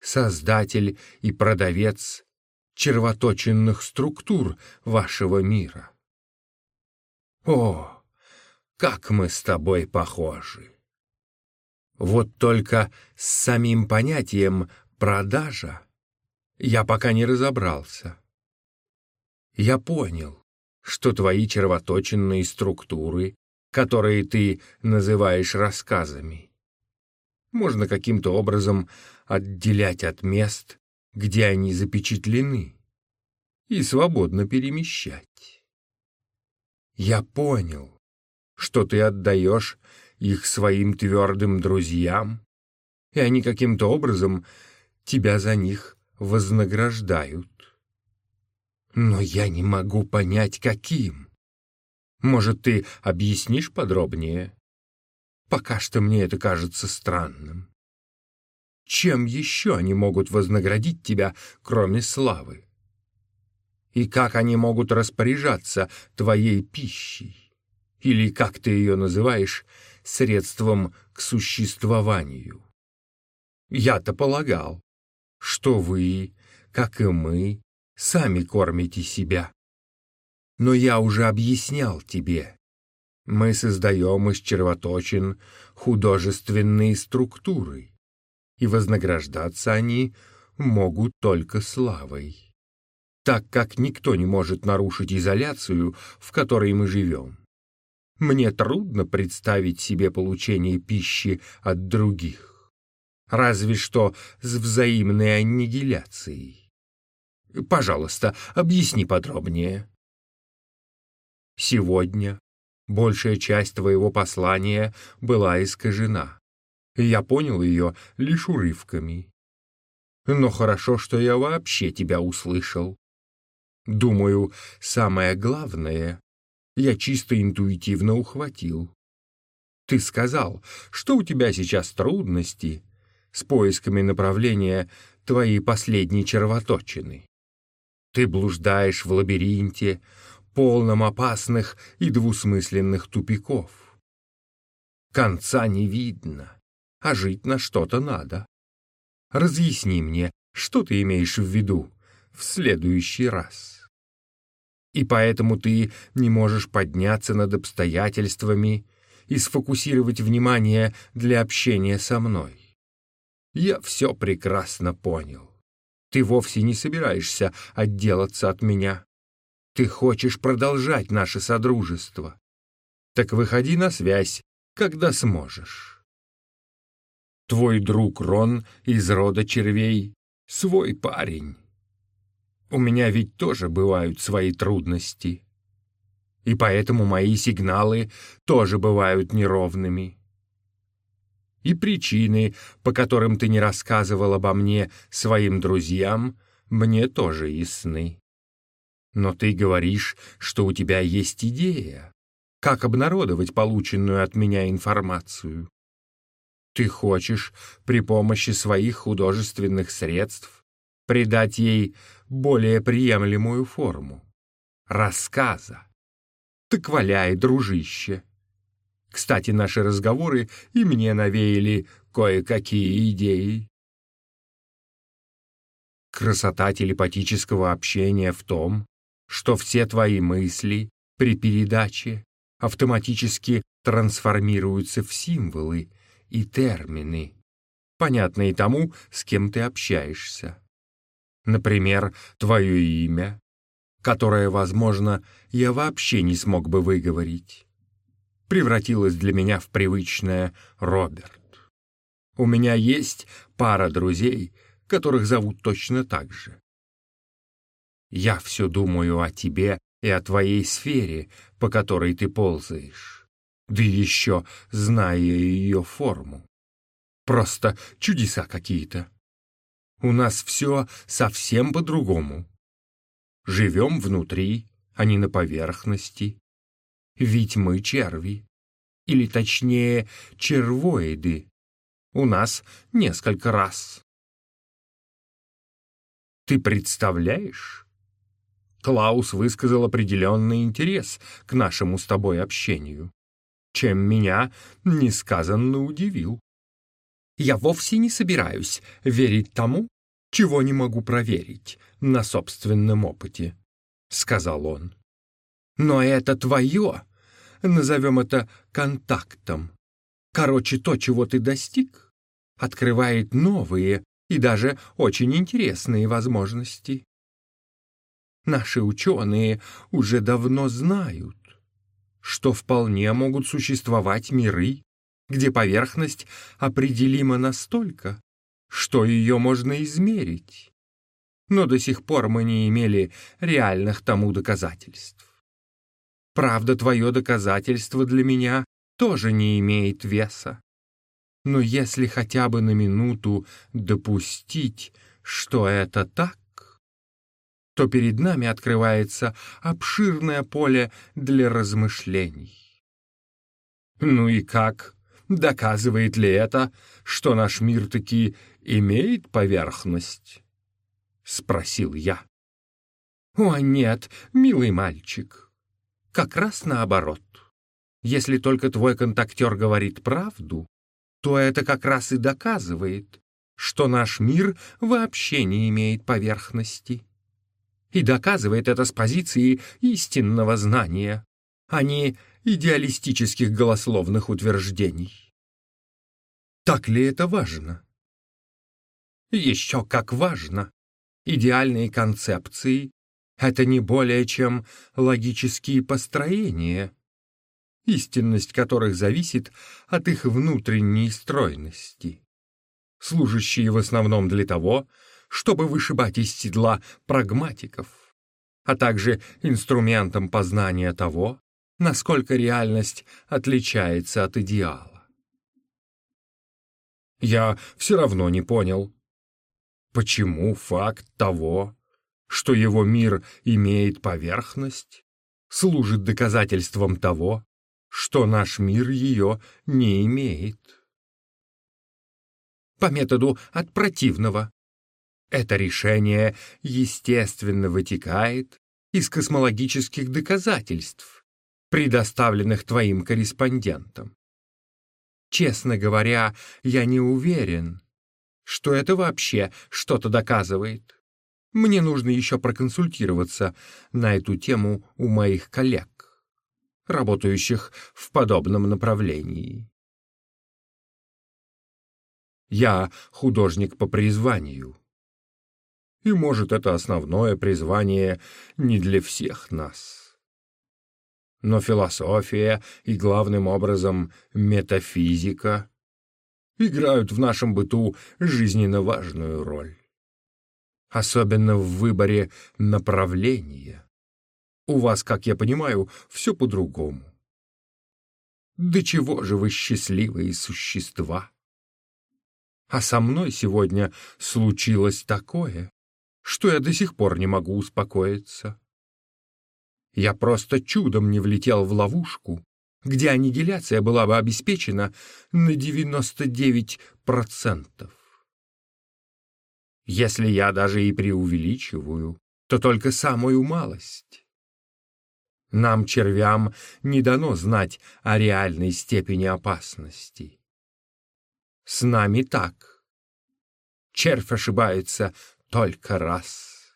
создатель и продавец червоточинных структур вашего мира. О, как мы с тобой похожи! Вот только с самим понятием «продажа» Я пока не разобрался. Я понял, что твои червоточинные структуры, которые ты называешь рассказами, можно каким-то образом отделять от мест, где они запечатлены, и свободно перемещать. Я понял, что ты отдаешь их своим твердым друзьям, и они каким-то образом тебя за них вознаграждают. Но я не могу понять, каким. Может, ты объяснишь подробнее? Пока что мне это кажется странным. Чем еще они могут вознаградить тебя, кроме славы? И как они могут распоряжаться твоей пищей? Или, как ты ее называешь, средством к существованию? Я-то полагал, что вы, как и мы, сами кормите себя. Но я уже объяснял тебе, мы создаем из червоточин художественные структуры, и вознаграждаться они могут только славой, так как никто не может нарушить изоляцию, в которой мы живем. Мне трудно представить себе получение пищи от других, разве что с взаимной аннигиляцией. Пожалуйста, объясни подробнее. Сегодня Большая часть твоего послания была искажена. Я понял ее лишь урывками. Но хорошо, что я вообще тебя услышал. Думаю, самое главное я чисто интуитивно ухватил. Ты сказал, что у тебя сейчас трудности с поисками направления твоей последней червоточины. Ты блуждаешь в лабиринте, полном опасных и двусмысленных тупиков. Конца не видно, а жить на что-то надо. Разъясни мне, что ты имеешь в виду в следующий раз. И поэтому ты не можешь подняться над обстоятельствами и сфокусировать внимание для общения со мной. Я все прекрасно понял. Ты вовсе не собираешься отделаться от меня. Ты хочешь продолжать наше содружество. Так выходи на связь, когда сможешь. Твой друг Рон из рода червей — свой парень. У меня ведь тоже бывают свои трудности. И поэтому мои сигналы тоже бывают неровными. И причины, по которым ты не рассказывал обо мне своим друзьям, мне тоже ясны. Но ты говоришь, что у тебя есть идея. Как обнародовать полученную от меня информацию? Ты хочешь при помощи своих художественных средств придать ей более приемлемую форму. Рассказа. Так валяй, дружище. Кстати, наши разговоры и мне навеяли кое-какие идеи. Красота телепатического общения в том, что все твои мысли при передаче автоматически трансформируются в символы и термины, понятные тому, с кем ты общаешься. Например, твое имя, которое, возможно, я вообще не смог бы выговорить, превратилось для меня в привычное «Роберт». У меня есть пара друзей, которых зовут точно так же. Я все думаю о тебе и о твоей сфере, по которой ты ползаешь. Да еще зная ее форму. Просто чудеса какие-то. У нас все совсем по-другому. Живем внутри, а не на поверхности. Ведь мы черви. Или точнее, червоиды. У нас несколько раз. Ты представляешь? Клаус высказал определенный интерес к нашему с тобой общению, чем меня несказанно удивил. Я вовсе не собираюсь верить тому, чего не могу проверить на собственном опыте, — сказал он. Но это твое, назовем это контактом. Короче, то, чего ты достиг, открывает новые и даже очень интересные возможности. Наши ученые уже давно знают, что вполне могут существовать миры, где поверхность определима настолько, что ее можно измерить. Но до сих пор мы не имели реальных тому доказательств. Правда, твое доказательство для меня тоже не имеет веса. Но если хотя бы на минуту допустить, что это так, то перед нами открывается обширное поле для размышлений. Ну и как? Доказывает ли это, что наш мир таки имеет поверхность? Спросил я. О, нет, милый мальчик. Как раз наоборот. Если только твой контактер говорит правду, то это как раз и доказывает, что наш мир вообще не имеет поверхности и доказывает это с позиции истинного знания, а не идеалистических голословных утверждений. Так ли это важно? Еще как важно. Идеальные концепции — это не более чем логические построения, истинность которых зависит от их внутренней стройности, служащие в основном для того, чтобы вышибать из седла прагматиков, а также инструментом познания того, насколько реальность отличается от идеала. Я все равно не понял, почему факт того, что его мир имеет поверхность, служит доказательством того, что наш мир ее не имеет. По методу от противного это решение, естественно, вытекает из космологических доказательств, предоставленных твоим корреспондентам. Честно говоря, я не уверен, что это вообще что-то доказывает. Мне нужно еще проконсультироваться на эту тему у моих коллег, работающих в подобном направлении. Я художник по призванию и, может, это основное призвание не для всех нас. Но философия и, главным образом, метафизика играют в нашем быту жизненно важную роль. Особенно в выборе направления. У вас, как я понимаю, все по-другому. Да чего же вы счастливые существа? А со мной сегодня случилось такое, что я до сих пор не могу успокоиться. Я просто чудом не влетел в ловушку, где аннигиляция была бы обеспечена на 99%. Если я даже и преувеличиваю, то только самую малость. Нам, червям, не дано знать о реальной степени опасности. С нами так. Червь ошибается только раз.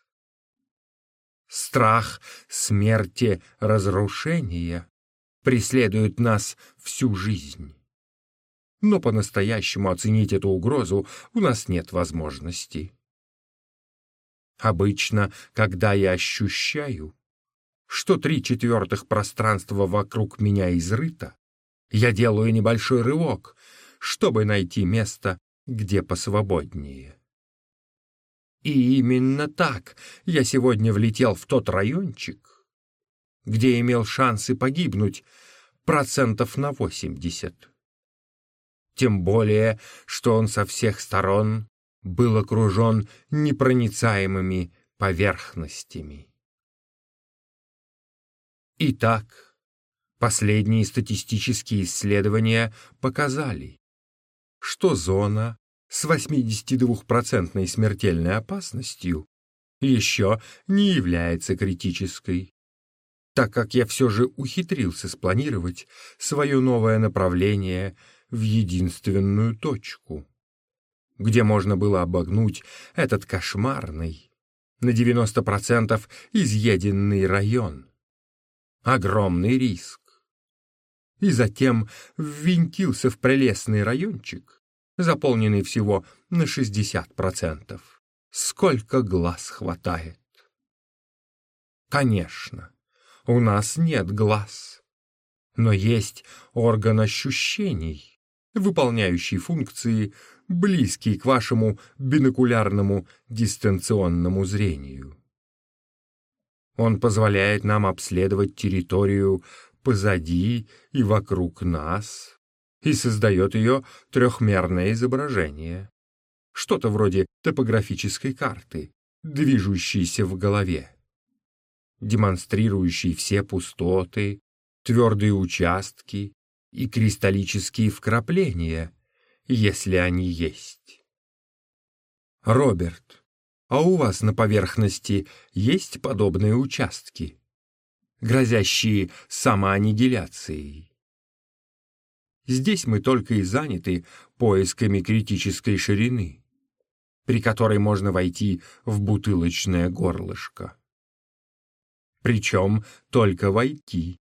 Страх смерти, разрушения преследует нас всю жизнь. Но по-настоящему оценить эту угрозу у нас нет возможности. Обычно, когда я ощущаю, что три четвертых пространства вокруг меня изрыто, я делаю небольшой рывок, чтобы найти место, где посвободнее. И именно так я сегодня влетел в тот райончик, где имел шансы погибнуть процентов на восемьдесят. Тем более, что он со всех сторон был окружен непроницаемыми поверхностями. Итак, последние статистические исследования показали, что зона с 82% смертельной опасностью еще не является критической, так как я все же ухитрился спланировать свое новое направление в единственную точку, где можно было обогнуть этот кошмарный, на 90% изъеденный район. Огромный риск. И затем ввинтился в прелестный райончик, заполненный всего на 60%. Сколько глаз хватает? Конечно, у нас нет глаз, но есть орган ощущений, выполняющий функции, близкие к вашему бинокулярному дистанционному зрению. Он позволяет нам обследовать территорию позади и вокруг нас и создает ее трехмерное изображение. Что-то вроде топографической карты, движущейся в голове, демонстрирующей все пустоты, твердые участки и кристаллические вкрапления, если они есть. Роберт, а у вас на поверхности есть подобные участки, грозящие самоаннигиляцией? Здесь мы только и заняты поисками критической ширины, при которой можно войти в бутылочное горлышко. Причем только войти,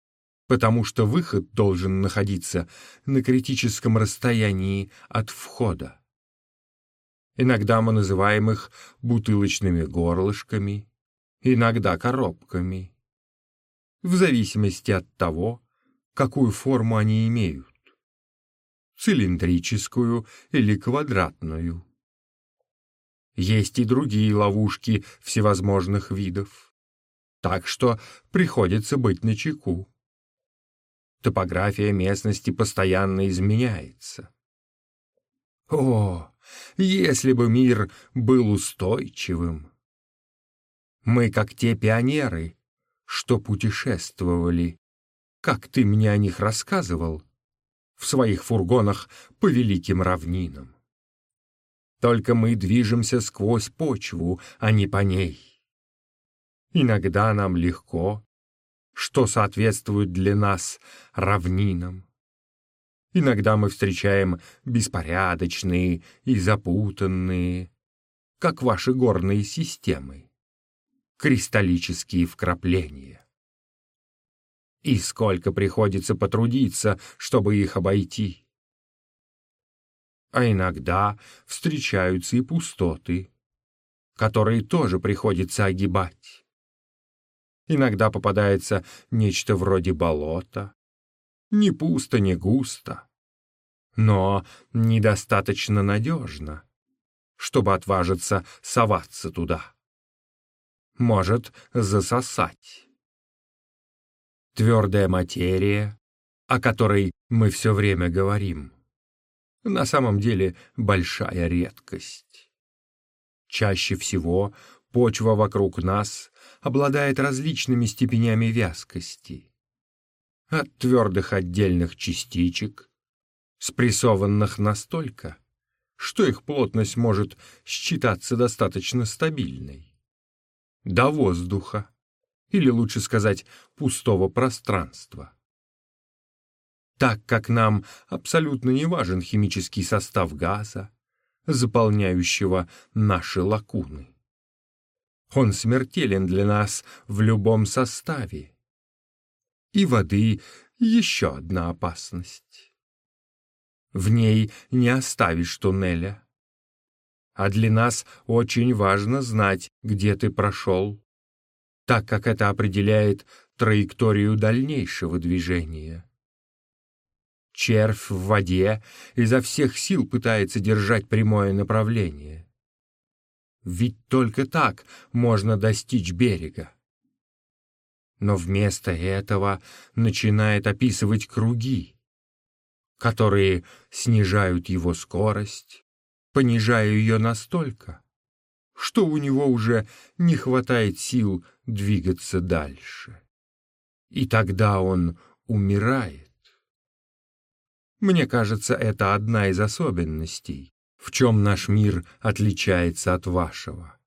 потому что выход должен находиться на критическом расстоянии от входа. Иногда мы называем их бутылочными горлышками, иногда коробками, в зависимости от того, какую форму они имеют — цилиндрическую или квадратную. Есть и другие ловушки всевозможных видов, так что приходится быть начеку. Топография местности постоянно изменяется. О, если бы мир был устойчивым! Мы как те пионеры, что путешествовали, как ты мне о них рассказывал, в своих фургонах по великим равнинам. Только мы движемся сквозь почву, а не по ней. Иногда нам легко, что соответствует для нас равнинам. Иногда мы встречаем беспорядочные и запутанные, как ваши горные системы, кристаллические вкрапления. И сколько приходится потрудиться, чтобы их обойти. А иногда встречаются и пустоты, которые тоже приходится огибать. Иногда попадается нечто вроде болота, не пусто, не густо, но недостаточно надежно, чтобы отважиться соваться туда. Может засосать. Твердая материя, о которой мы все время говорим, на самом деле большая редкость. Чаще всего почва вокруг нас обладает различными степенями вязкости от твердых отдельных частичек, спрессованных настолько, что их плотность может считаться достаточно стабильной, до воздуха, или лучше сказать, пустого пространства. Так как нам абсолютно не важен химический состав газа, заполняющего наши лакуны. Он смертелен для нас в любом составе, и воды еще одна опасность. В ней не оставишь туннеля. А для нас очень важно знать, где ты прошел, так как это определяет траекторию дальнейшего движения. Червь в воде изо всех сил пытается держать прямое направление. Ведь только так можно достичь берега но вместо этого начинает описывать круги, которые снижают его скорость, понижая ее настолько, что у него уже не хватает сил двигаться дальше. И тогда он умирает. Мне кажется, это одна из особенностей, в чем наш мир отличается от вашего.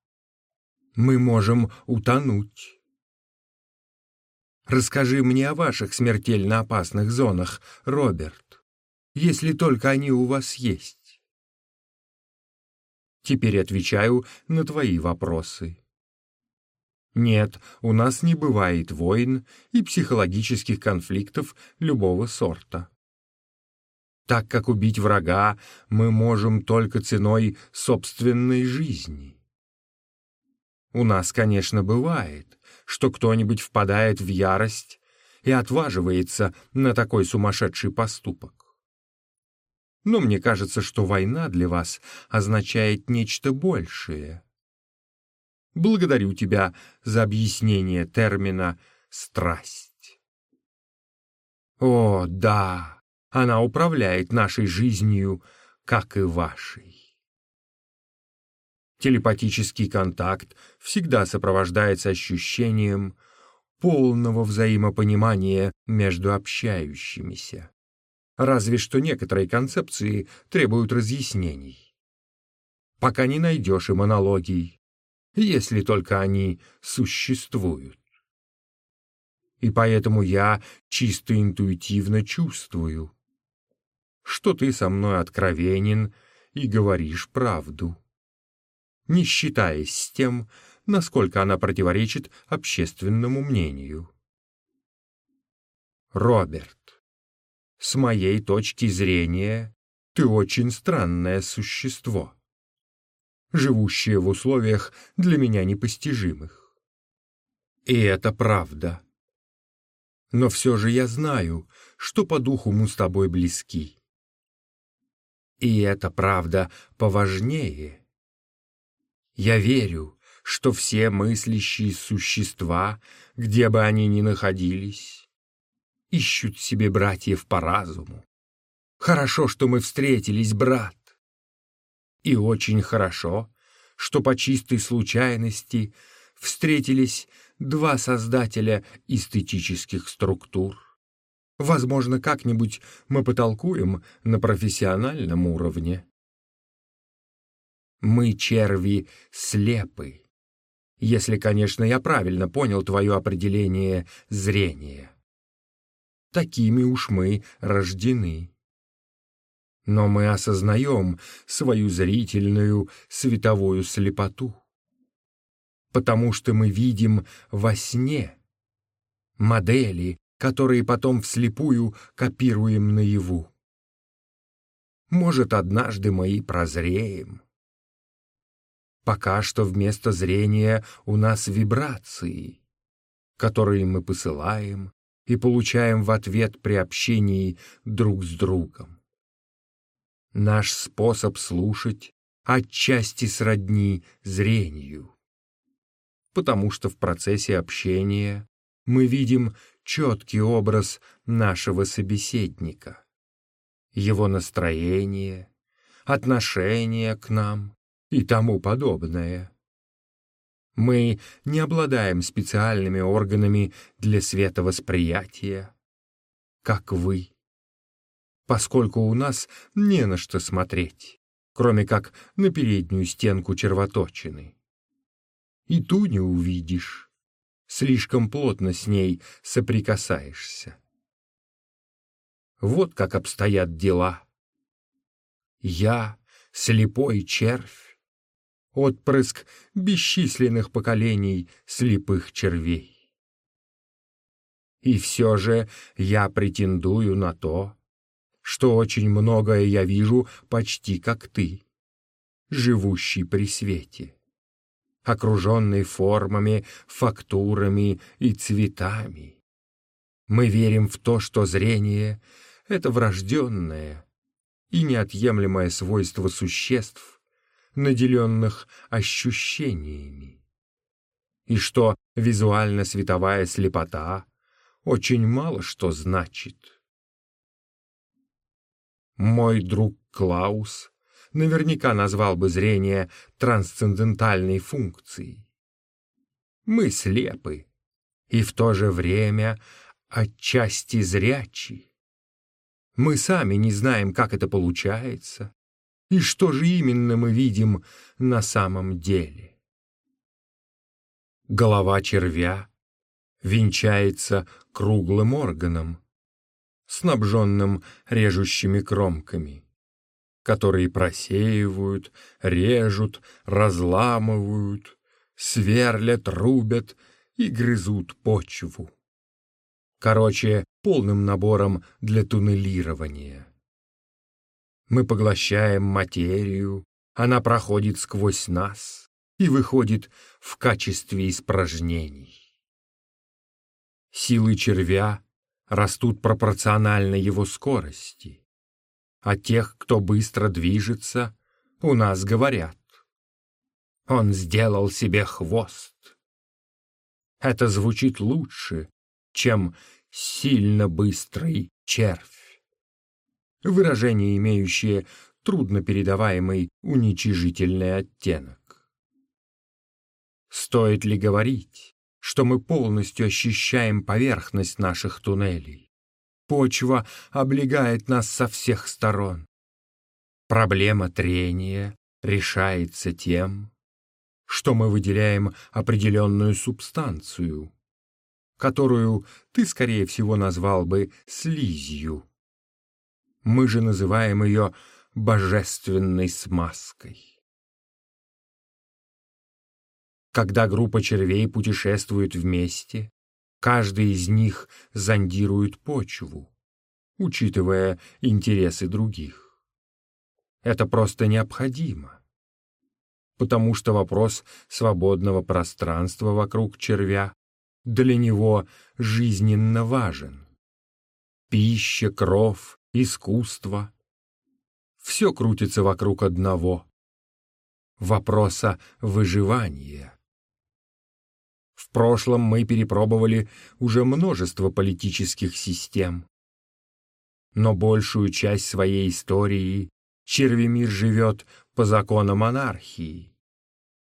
Мы можем утонуть Расскажи мне о ваших смертельно опасных зонах, Роберт, если только они у вас есть. Теперь отвечаю на твои вопросы. Нет, у нас не бывает войн и психологических конфликтов любого сорта. Так как убить врага мы можем только ценой собственной жизни. У нас, конечно, бывает, что кто-нибудь впадает в ярость и отваживается на такой сумасшедший поступок. Но мне кажется, что война для вас означает нечто большее. Благодарю тебя за объяснение термина «страсть». О, да, она управляет нашей жизнью, как и вашей. Телепатический контакт всегда сопровождается ощущением полного взаимопонимания между общающимися. Разве что некоторые концепции требуют разъяснений. Пока не найдешь им аналогий, если только они существуют. И поэтому я чисто интуитивно чувствую, что ты со мной откровенен и говоришь правду не считаясь с тем, насколько она противоречит общественному мнению. Роберт, с моей точки зрения, ты очень странное существо, живущее в условиях для меня непостижимых. И это правда. Но все же я знаю, что по духу мы с тобой близки. И это правда поважнее — я верю, что все мыслящие существа, где бы они ни находились, ищут себе братьев по разуму. Хорошо, что мы встретились, брат. И очень хорошо, что по чистой случайности встретились два создателя эстетических структур. Возможно, как-нибудь мы потолкуем на профессиональном уровне. Мы, черви, слепы. Если, конечно, я правильно понял твое определение зрения. Такими уж мы рождены. Но мы осознаем свою зрительную световую слепоту, потому что мы видим во сне модели, которые потом вслепую копируем наяву. Может, однажды мы и прозреем, Пока что вместо зрения у нас вибрации, которые мы посылаем и получаем в ответ при общении друг с другом. Наш способ слушать отчасти сродни зрению, потому что в процессе общения мы видим четкий образ нашего собеседника, его настроение, отношение к нам, и тому подобное. Мы не обладаем специальными органами для световосприятия, как вы, поскольку у нас не на что смотреть, кроме как на переднюю стенку червоточины. И ту не увидишь, слишком плотно с ней соприкасаешься. Вот как обстоят дела. Я — слепой червь, отпрыск бесчисленных поколений слепых червей. И все же я претендую на то, что очень многое я вижу почти как ты, живущий при свете, окруженный формами, фактурами и цветами. Мы верим в то, что зрение — это врожденное и неотъемлемое свойство существ, наделенных ощущениями, и что визуально-световая слепота очень мало что значит. Мой друг Клаус наверняка назвал бы зрение трансцендентальной функцией. Мы слепы и в то же время отчасти зрячи. Мы сами не знаем, как это получается, и что же именно мы видим на самом деле? Голова червя венчается круглым органом, снабженным режущими кромками, которые просеивают, режут, разламывают, сверлят, рубят и грызут почву. Короче, полным набором для туннелирования. Мы поглощаем материю, она проходит сквозь нас и выходит в качестве испражнений. Силы червя растут пропорционально его скорости, а тех, кто быстро движется, у нас говорят. Он сделал себе хвост. Это звучит лучше, чем «сильно быстрый червь». Выражение, имеющее трудно передаваемый уничижительный оттенок. Стоит ли говорить, что мы полностью ощущаем поверхность наших туннелей? Почва облегает нас со всех сторон. Проблема трения решается тем, что мы выделяем определенную субстанцию, которую ты, скорее всего, назвал бы слизью. Мы же называем ее божественной смазкой. Когда группа червей путешествует вместе, каждый из них зондирует почву, учитывая интересы других. Это просто необходимо, потому что вопрос свободного пространства вокруг червя для него жизненно важен. Пища, кров, искусство — все крутится вокруг одного — вопроса выживания. Прошлом мы перепробовали уже множество политических систем, но большую часть своей истории Червемир живет по законам монархии,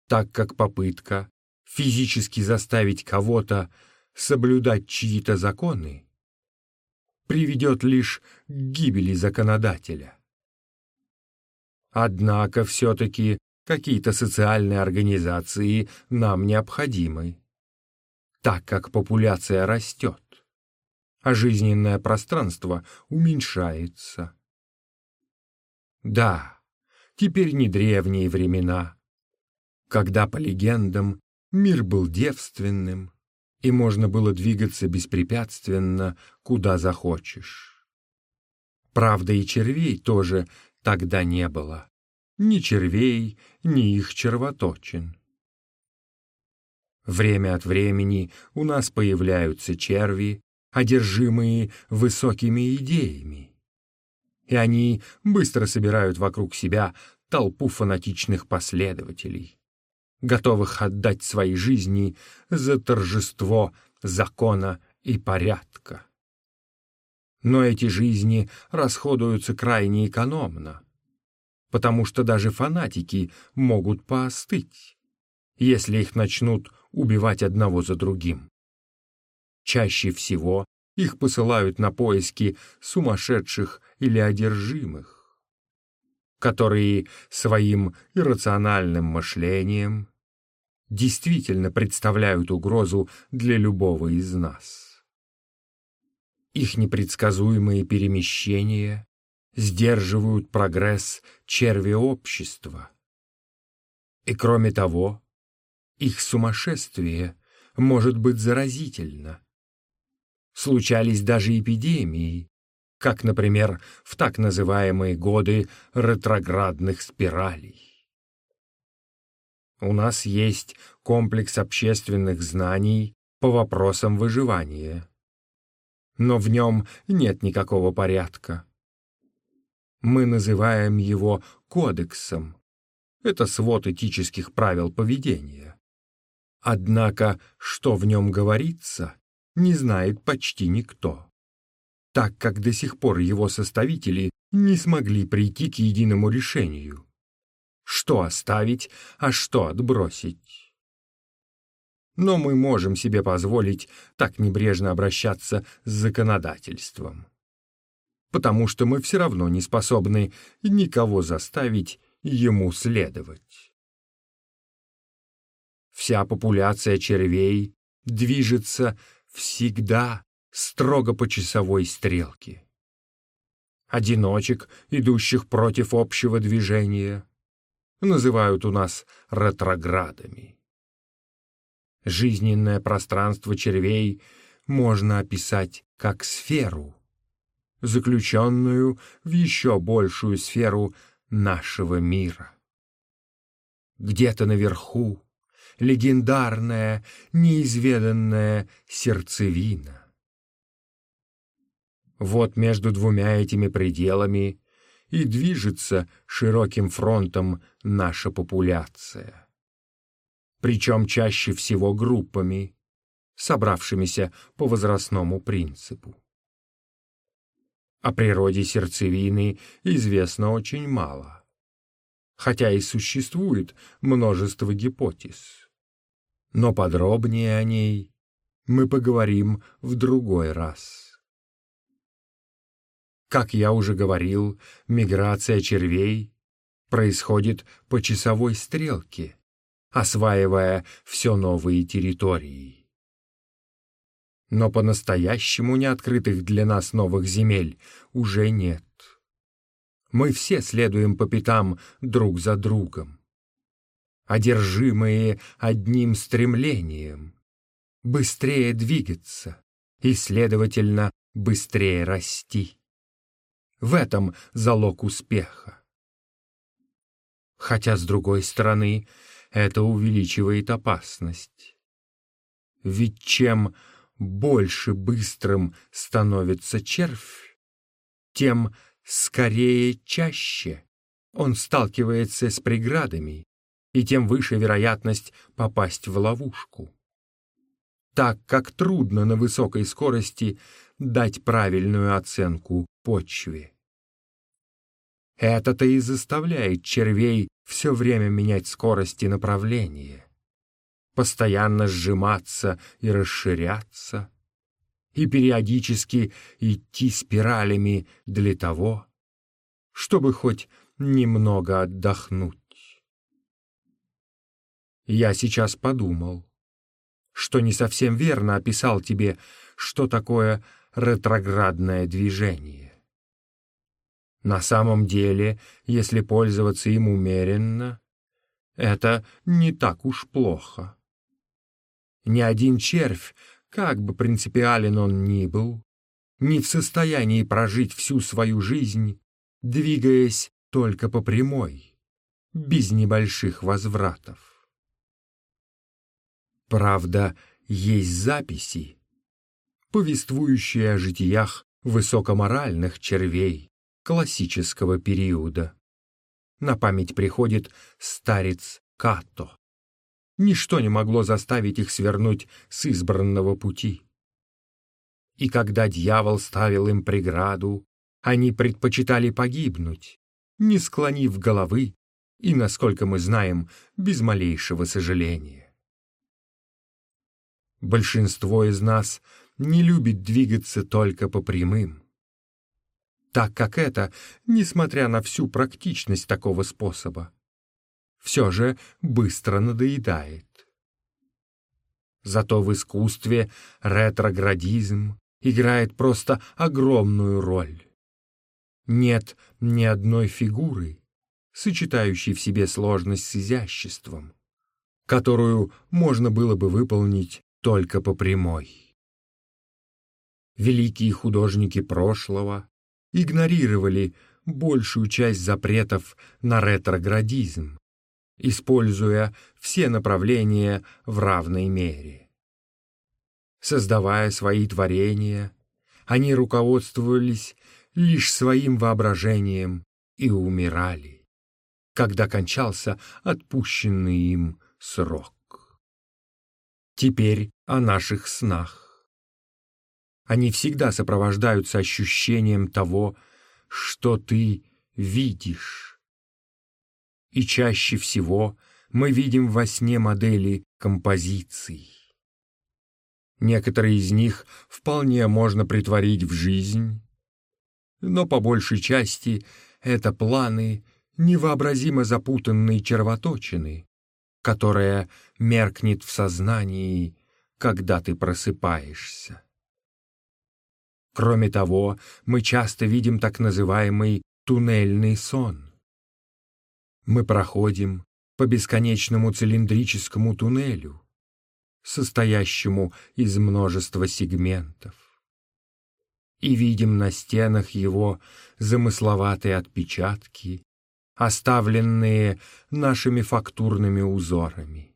так как попытка физически заставить кого-то соблюдать чьи-то законы приведет лишь к гибели законодателя. Однако все-таки какие-то социальные организации нам необходимы, так как популяция растет, а жизненное пространство уменьшается. Да, теперь не древние времена, когда, по легендам, мир был девственным, и можно было двигаться беспрепятственно, куда захочешь. Правда, и червей тоже тогда не было. Ни червей, ни их червоточин. Время от времени у нас появляются черви, одержимые высокими идеями и они быстро собирают вокруг себя толпу фанатичных последователей, готовых отдать свои жизни за торжество закона и порядка. Но эти жизни расходуются крайне экономно, потому что даже фанатики могут поостыть, если их начнут убивать одного за другим. Чаще всего их посылают на поиски сумасшедших или одержимых, которые своим иррациональным мышлением действительно представляют угрозу для любого из нас. Их непредсказуемые перемещения сдерживают прогресс черви общества. И кроме того, их сумасшествие может быть заразительно, случались даже эпидемии, как, например, в так называемые годы ретроградных спиралей. У нас есть комплекс общественных знаний по вопросам выживания, но в нем нет никакого порядка. Мы называем его кодексом. Это свод этических правил поведения. Однако, что в нем говорится, не знает почти никто, так как до сих пор его составители не смогли прийти к единому решению. Что оставить, а что отбросить? Но мы можем себе позволить так небрежно обращаться с законодательством, потому что мы все равно не способны никого заставить ему следовать. Вся популяция червей движется всегда строго по часовой стрелке. Одиночек, идущих против общего движения, называют у нас ретроградами. Жизненное пространство червей можно описать как сферу, заключенную в еще большую сферу нашего мира. Где-то наверху легендарная, неизведанная сердцевина. Вот между двумя этими пределами и движется широким фронтом наша популяция. Причем чаще всего группами, собравшимися по возрастному принципу. О природе сердцевины известно очень мало, хотя и существует множество гипотез. Но подробнее о ней мы поговорим в другой раз. Как я уже говорил, миграция червей происходит по часовой стрелке, осваивая все новые территории. Но по-настоящему неоткрытых для нас новых земель уже нет. Мы все следуем по пятам друг за другом, одержимые одним стремлением — быстрее двигаться и, следовательно, быстрее расти. В этом залог успеха. Хотя, с другой стороны, это увеличивает опасность. Ведь чем больше быстрым становится червь, тем скорее чаще он сталкивается с преградами, и тем выше вероятность попасть в ловушку. Так как трудно на высокой скорости дать правильную оценку почве. Это-то и заставляет червей все время менять скорость и направление, постоянно сжиматься и расширяться, и периодически идти спиралями для того, чтобы хоть немного отдохнуть. Я сейчас подумал, что не совсем верно описал тебе, что такое ретроградное движение. На самом деле, если пользоваться им умеренно, это не так уж плохо. Ни один червь как бы принципиален он ни был, не в состоянии прожить всю свою жизнь, двигаясь только по прямой, без небольших возвратов. Правда, есть записи, повествующие о житиях высокоморальных червей классического периода. На память приходит старец Като ничто не могло заставить их свернуть с избранного пути. И когда дьявол ставил им преграду, они предпочитали погибнуть, не склонив головы и, насколько мы знаем, без малейшего сожаления. Большинство из нас не любит двигаться только по прямым, так как это, несмотря на всю практичность такого способа, все же быстро надоедает. Зато в искусстве ретроградизм играет просто огромную роль. Нет ни одной фигуры, сочетающей в себе сложность с изяществом, которую можно было бы выполнить только по прямой. Великие художники прошлого игнорировали большую часть запретов на ретроградизм, используя все направления в равной мере. Создавая свои творения, они руководствовались лишь своим воображением и умирали, когда кончался отпущенный им срок. Теперь о наших снах. Они всегда сопровождаются ощущением того, что ты видишь и чаще всего мы видим во сне модели композиций. Некоторые из них вполне можно притворить в жизнь, но по большей части это планы невообразимо запутанные червоточины, которая меркнет в сознании, когда ты просыпаешься. Кроме того, мы часто видим так называемый туннельный сон мы проходим по бесконечному цилиндрическому туннелю, состоящему из множества сегментов. и видим на стенах его замысловатые отпечатки, оставленные нашими фактурными узорами.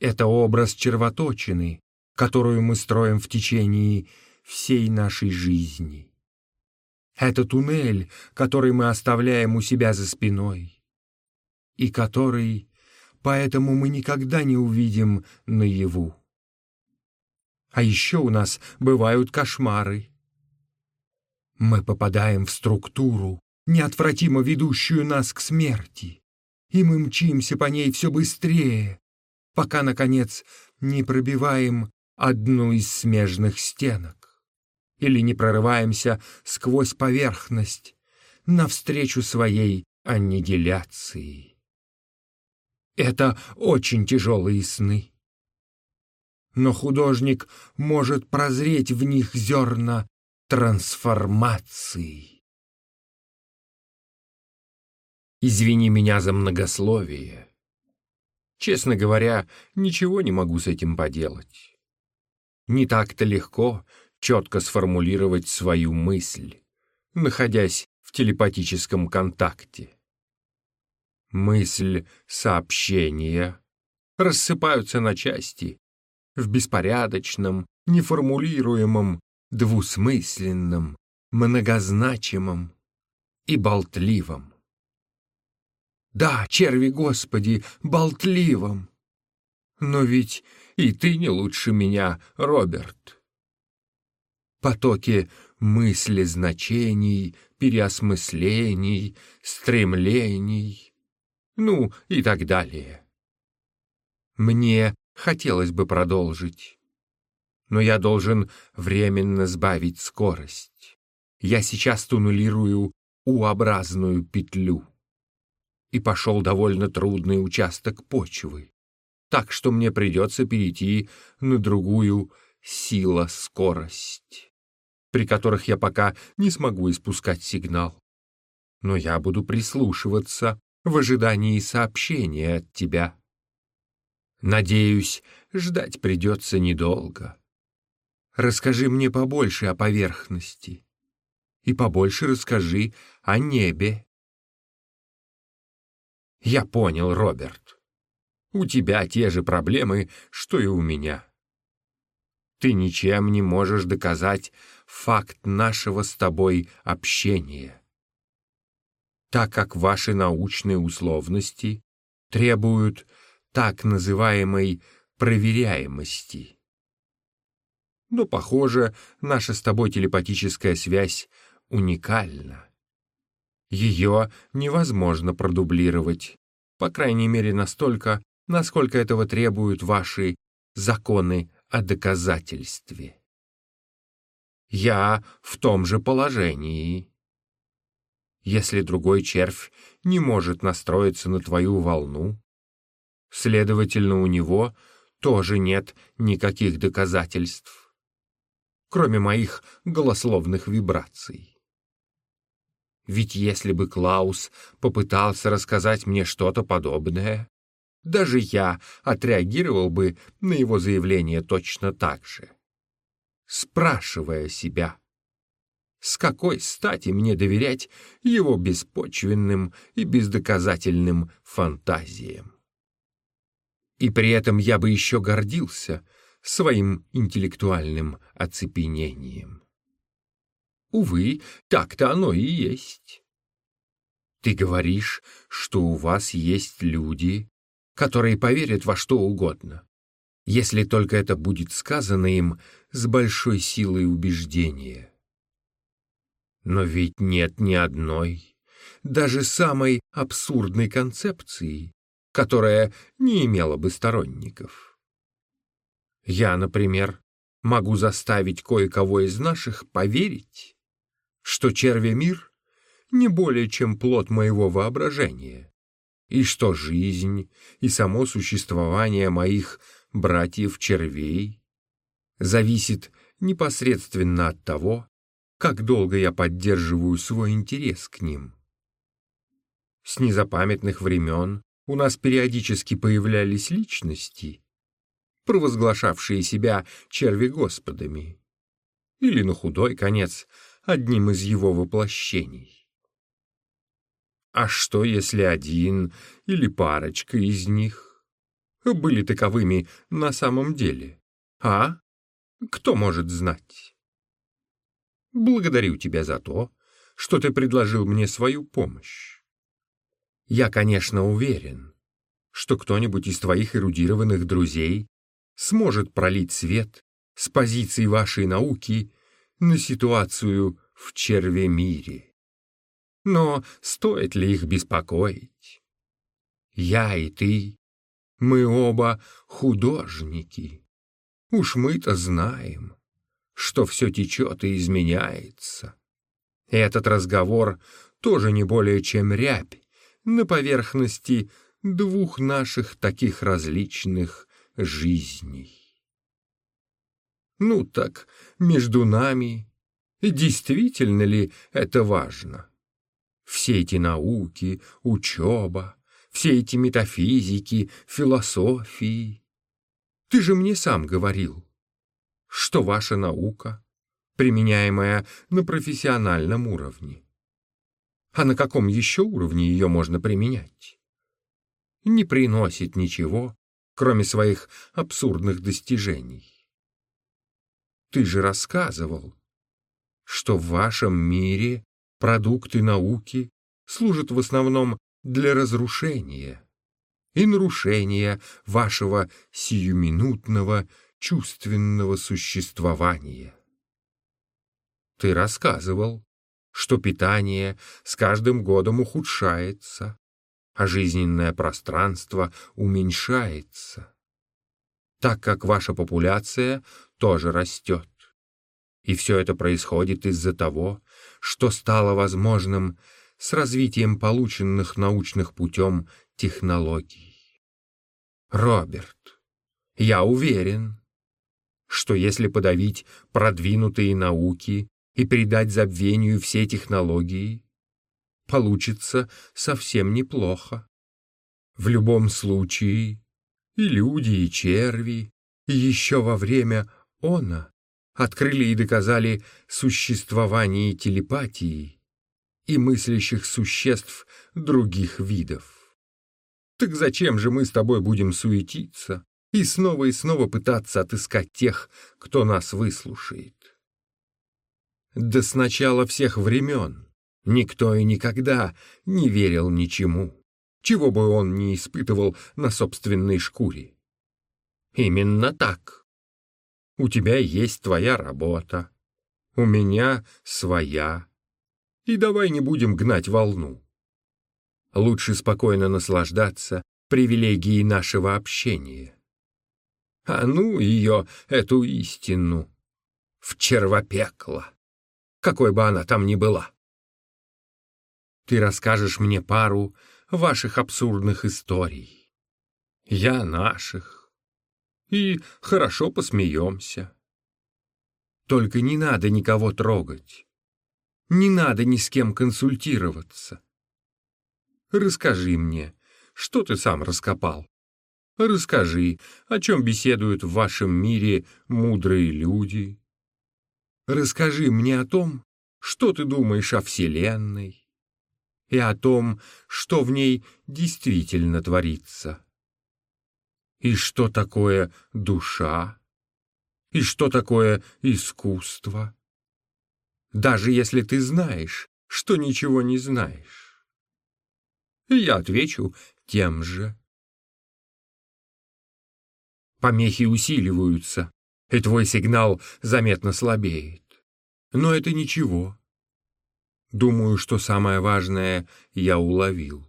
Это образ червоточины, которую мы строим в течение всей нашей жизни. Это туннель, который мы оставляем у себя за спиной, и который, поэтому мы никогда не увидим наяву. А еще у нас бывают кошмары. Мы попадаем в структуру, неотвратимо ведущую нас к смерти, и мы мчимся по ней все быстрее, пока, наконец, не пробиваем одну из смежных стенок или не прорываемся сквозь поверхность навстречу своей аннигиляции. Это очень тяжелые сны но художник может прозреть в них зерна трансформации. Извини меня за многословие. Честно говоря, ничего не могу с этим поделать. Не так-то легко четко сформулировать свою мысль, находясь в телепатическом контакте. Мысль сообщения рассыпаются на части, в беспорядочном, неформулируемом, двусмысленном, многозначимом и болтливом. Да, черви Господи, болтливом. Но ведь и ты не лучше меня, Роберт. Потоки мысли значений, переосмыслений, стремлений, ну и так далее. Мне Хотелось бы продолжить. Но я должен временно сбавить скорость. Я сейчас туннелирую U-образную петлю. И пошел довольно трудный участок почвы. Так что мне придется перейти на другую сила-скорость, при которых я пока не смогу испускать сигнал. Но я буду прислушиваться в ожидании сообщения от тебя. Надеюсь, ждать придется недолго. Расскажи мне побольше о поверхности. И побольше расскажи о небе. Я понял, Роберт. У тебя те же проблемы, что и у меня. Ты ничем не можешь доказать факт нашего с тобой общения. Так как ваши научные условности требуют так называемой проверяемости. Но, похоже, наша с тобой телепатическая связь уникальна. Ее невозможно продублировать, по крайней мере настолько, насколько этого требуют ваши законы о доказательстве. Я в том же положении. Если другой червь не может настроиться на твою волну, Следовательно, у него тоже нет никаких доказательств, кроме моих голословных вибраций. Ведь если бы Клаус попытался рассказать мне что-то подобное, даже я отреагировал бы на его заявление точно так же, спрашивая себя, с какой стати мне доверять его беспочвенным и бездоказательным фантазиям и при этом я бы еще гордился своим интеллектуальным оцепенением. Увы, так-то оно и есть. Ты говоришь, что у вас есть люди, которые поверят во что угодно, если только это будет сказано им с большой силой убеждения. Но ведь нет ни одной, даже самой абсурдной концепции, которая не имела бы сторонников. Я, например, могу заставить кое-кого из наших поверить, что червя-мир не более чем плод моего воображения, и что жизнь и само существование моих братьев-червей зависит непосредственно от того, как долго я поддерживаю свой интерес к ним. С незапамятных времен у нас периодически появлялись личности, провозглашавшие себя черви-господами, или на худой конец одним из его воплощений. А что, если один или парочка из них были таковыми на самом деле? А? Кто может знать? Благодарю тебя за то, что ты предложил мне свою помощь. Я, конечно, уверен, что кто-нибудь из твоих эрудированных друзей сможет пролить свет с позиции вашей науки на ситуацию в черве мире. Но стоит ли их беспокоить? Я и ты, мы оба художники. Уж мы-то знаем, что все течет и изменяется. Этот разговор тоже не более чем рябь на поверхности двух наших таких различных жизней. Ну так, между нами, действительно ли это важно? Все эти науки, учеба, все эти метафизики, философии. Ты же мне сам говорил, что ваша наука, применяемая на профессиональном уровне. А на каком еще уровне ее можно применять? Не приносит ничего, кроме своих абсурдных достижений. Ты же рассказывал, что в вашем мире продукты науки служат в основном для разрушения и нарушения вашего сиюминутного чувственного существования. Ты рассказывал, что питание с каждым годом ухудшается, а жизненное пространство уменьшается, так как ваша популяция тоже растет. И все это происходит из-за того, что стало возможным с развитием полученных научных путем технологий. Роберт, я уверен, что если подавить продвинутые науки и передать забвению все технологии, получится совсем неплохо. В любом случае, и люди, и черви, и еще во время она открыли и доказали существование телепатии и мыслящих существ других видов. Так зачем же мы с тобой будем суетиться и снова и снова пытаться отыскать тех, кто нас выслушает? Да с начала всех времен никто и никогда не верил ничему, чего бы он не испытывал на собственной шкуре. Именно так. У тебя есть твоя работа, у меня своя и давай не будем гнать волну. Лучше спокойно наслаждаться привилегией нашего общения. А ну ее, эту истину, в червопекло, какой бы она там ни была. Ты расскажешь мне пару ваших абсурдных историй. Я наших. И хорошо посмеемся. Только не надо никого трогать. Не надо ни с кем консультироваться. Расскажи мне, что ты сам раскопал. Расскажи, о чем беседуют в вашем мире мудрые люди. Расскажи мне о том, что ты думаешь о Вселенной и о том, что в ней действительно творится. И что такое душа, и что такое искусство даже если ты знаешь, что ничего не знаешь? я отвечу тем же. Помехи усиливаются, и твой сигнал заметно слабеет. Но это ничего. Думаю, что самое важное я уловил.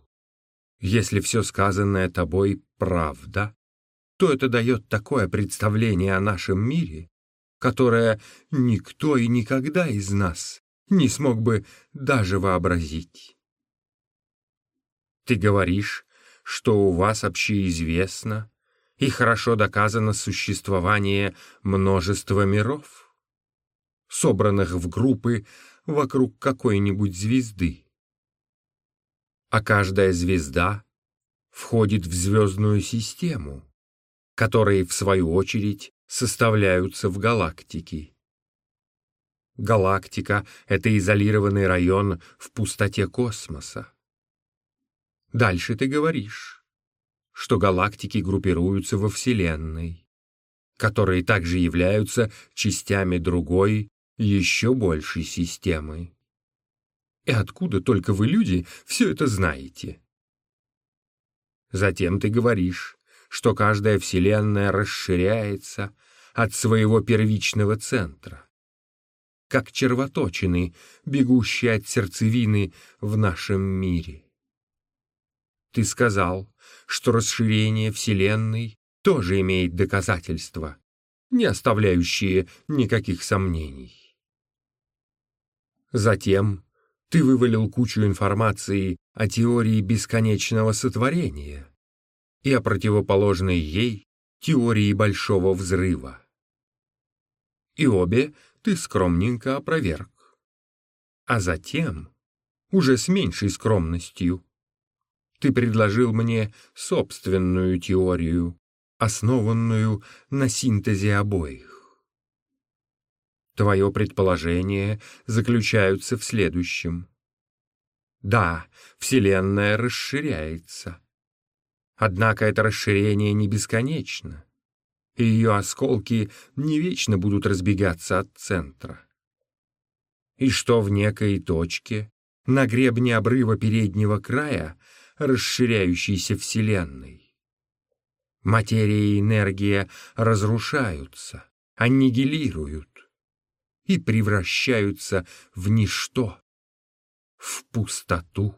Если все сказанное тобой правда, то это дает такое представление о нашем мире, которое никто и никогда из нас не смог бы даже вообразить. Ты говоришь, что у вас общеизвестно и хорошо доказано существование множества миров, собранных в группы вокруг какой-нибудь звезды. А каждая звезда входит в звездную систему, которая, в свою очередь, составляются в галактике. Галактика — это изолированный район в пустоте космоса. Дальше ты говоришь, что галактики группируются во Вселенной, которые также являются частями другой, еще большей системы. И откуда только вы, люди, все это знаете? Затем ты говоришь, что каждая Вселенная расширяется от своего первичного центра, как червоточины, бегущие от сердцевины в нашем мире. Ты сказал, что расширение Вселенной тоже имеет доказательства, не оставляющие никаких сомнений. Затем ты вывалил кучу информации о теории бесконечного сотворения и о противоположной ей теории Большого Взрыва. И обе ты скромненько опроверг. А затем, уже с меньшей скромностью, ты предложил мне собственную теорию, основанную на синтезе обоих. Твое предположение заключается в следующем. Да, Вселенная расширяется. Однако это расширение не бесконечно, и ее осколки не вечно будут разбегаться от центра. И что в некой точке, на гребне обрыва переднего края, расширяющейся Вселенной. Материя и энергия разрушаются, аннигилируют и превращаются в ничто, в пустоту.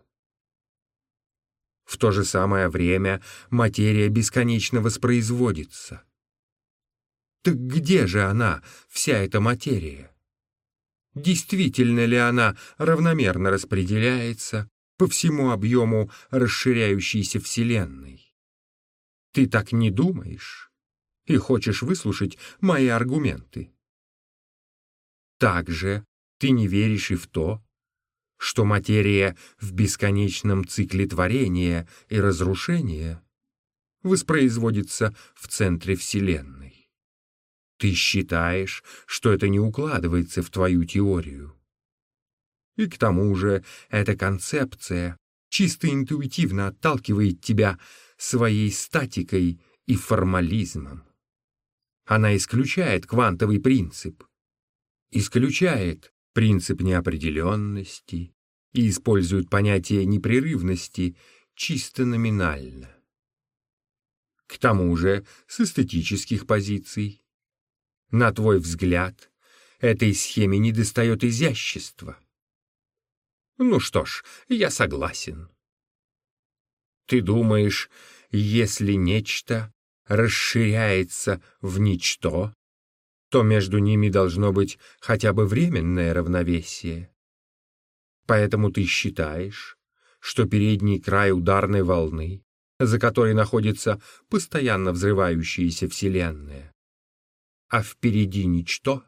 В то же самое время материя бесконечно воспроизводится. Так где же она, вся эта материя? Действительно ли она равномерно распределяется по всему объему расширяющейся Вселенной? Ты так не думаешь и хочешь выслушать мои аргументы? Также ты не веришь и в то, что материя в бесконечном цикле творения и разрушения воспроизводится в центре Вселенной. Ты считаешь, что это не укладывается в твою теорию. И к тому же эта концепция чисто интуитивно отталкивает тебя своей статикой и формализмом. Она исключает квантовый принцип, исключает принцип неопределенности и использует понятие непрерывности чисто номинально. К тому же с эстетических позиций. На твой взгляд, этой схеме недостает изящества. Ну что ж, я согласен. Ты думаешь, если нечто расширяется в ничто, то между ними должно быть хотя бы временное равновесие. Поэтому ты считаешь, что передний край ударной волны, за которой находится постоянно взрывающаяся Вселенная, а впереди ничто,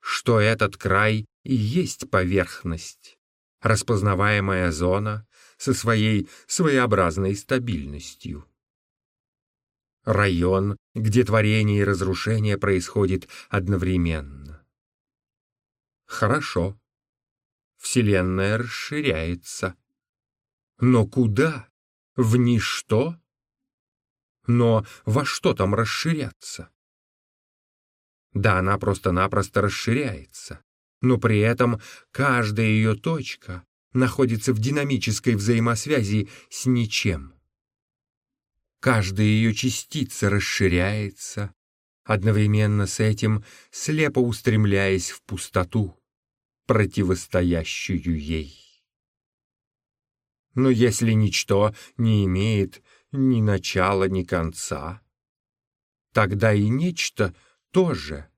что этот край и есть поверхность, распознаваемая зона со своей своеобразной стабильностью район, где творение и разрушение происходит одновременно. Хорошо. Вселенная расширяется. Но куда? В ничто? Но во что там расширяться? Да, она просто-напросто расширяется, но при этом каждая ее точка находится в динамической взаимосвязи с ничем. Каждая ее частица расширяется, одновременно с этим слепо устремляясь в пустоту, противостоящую ей. Но если ничто не имеет ни начала, ни конца, тогда и нечто тоже.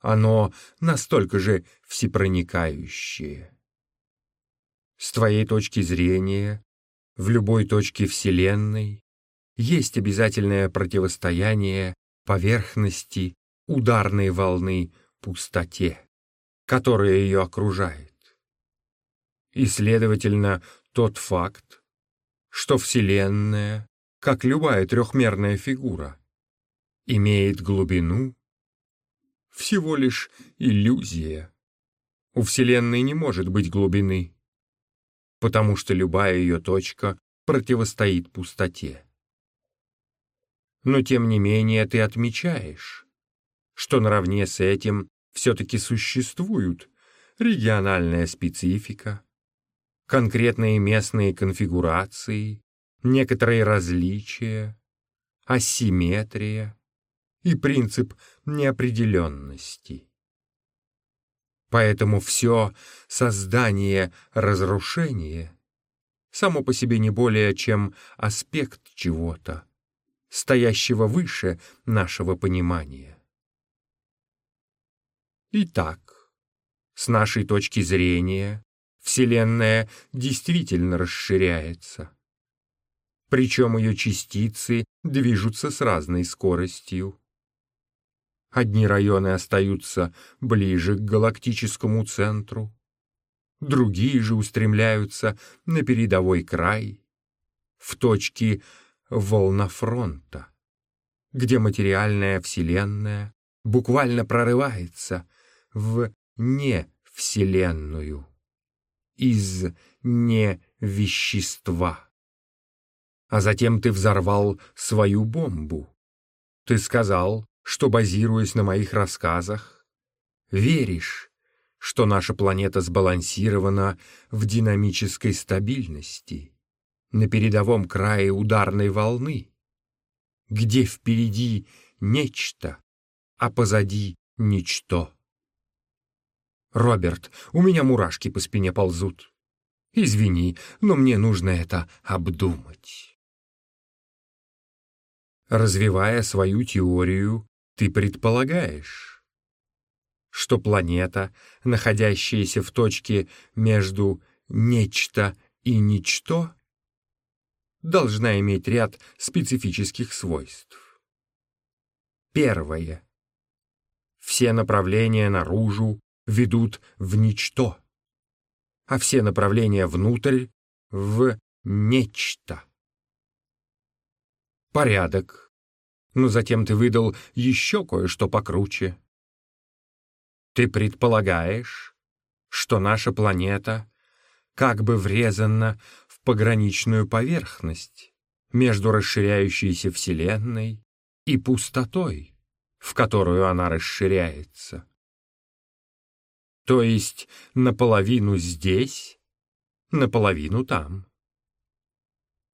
Оно настолько же всепроникающее. С твоей точки зрения, в любой точке Вселенной есть обязательное противостояние поверхности ударной волны пустоте, которая ее окружает. И, следовательно, тот факт, что Вселенная, как любая трехмерная фигура, имеет глубину, всего лишь иллюзия. У Вселенной не может быть глубины, потому что любая ее точка противостоит пустоте. Но тем не менее ты отмечаешь, что наравне с этим все-таки существуют региональная специфика, конкретные местные конфигурации, некоторые различия, асимметрия и принцип неопределенности. Поэтому все создание-разрушение само по себе не более чем аспект чего-то, стоящего выше нашего понимания. Итак, с нашей точки зрения, Вселенная действительно расширяется. Причем ее частицы движутся с разной скоростью. Одни районы остаются ближе к галактическому центру, другие же устремляются на передовой край, в точки волнофронта, где материальная Вселенная буквально прорывается в не-Вселенную, из не-вещества. А затем ты взорвал свою бомбу. Ты сказал, что, базируясь на моих рассказах, веришь, что наша планета сбалансирована в динамической стабильности, на передовом крае ударной волны, где впереди нечто, а позади ничто. «Роберт, у меня мурашки по спине ползут. Извини, но мне нужно это обдумать». Развивая свою теорию, ты предполагаешь, что планета, находящаяся в точке между нечто и ничто, должна иметь ряд специфических свойств. Первое. Все направления наружу ведут в ничто, а все направления внутрь — в нечто. Порядок но затем ты выдал еще кое-что покруче. Ты предполагаешь, что наша планета как бы врезана в пограничную поверхность между расширяющейся Вселенной и пустотой, в которую она расширяется. То есть наполовину здесь, наполовину там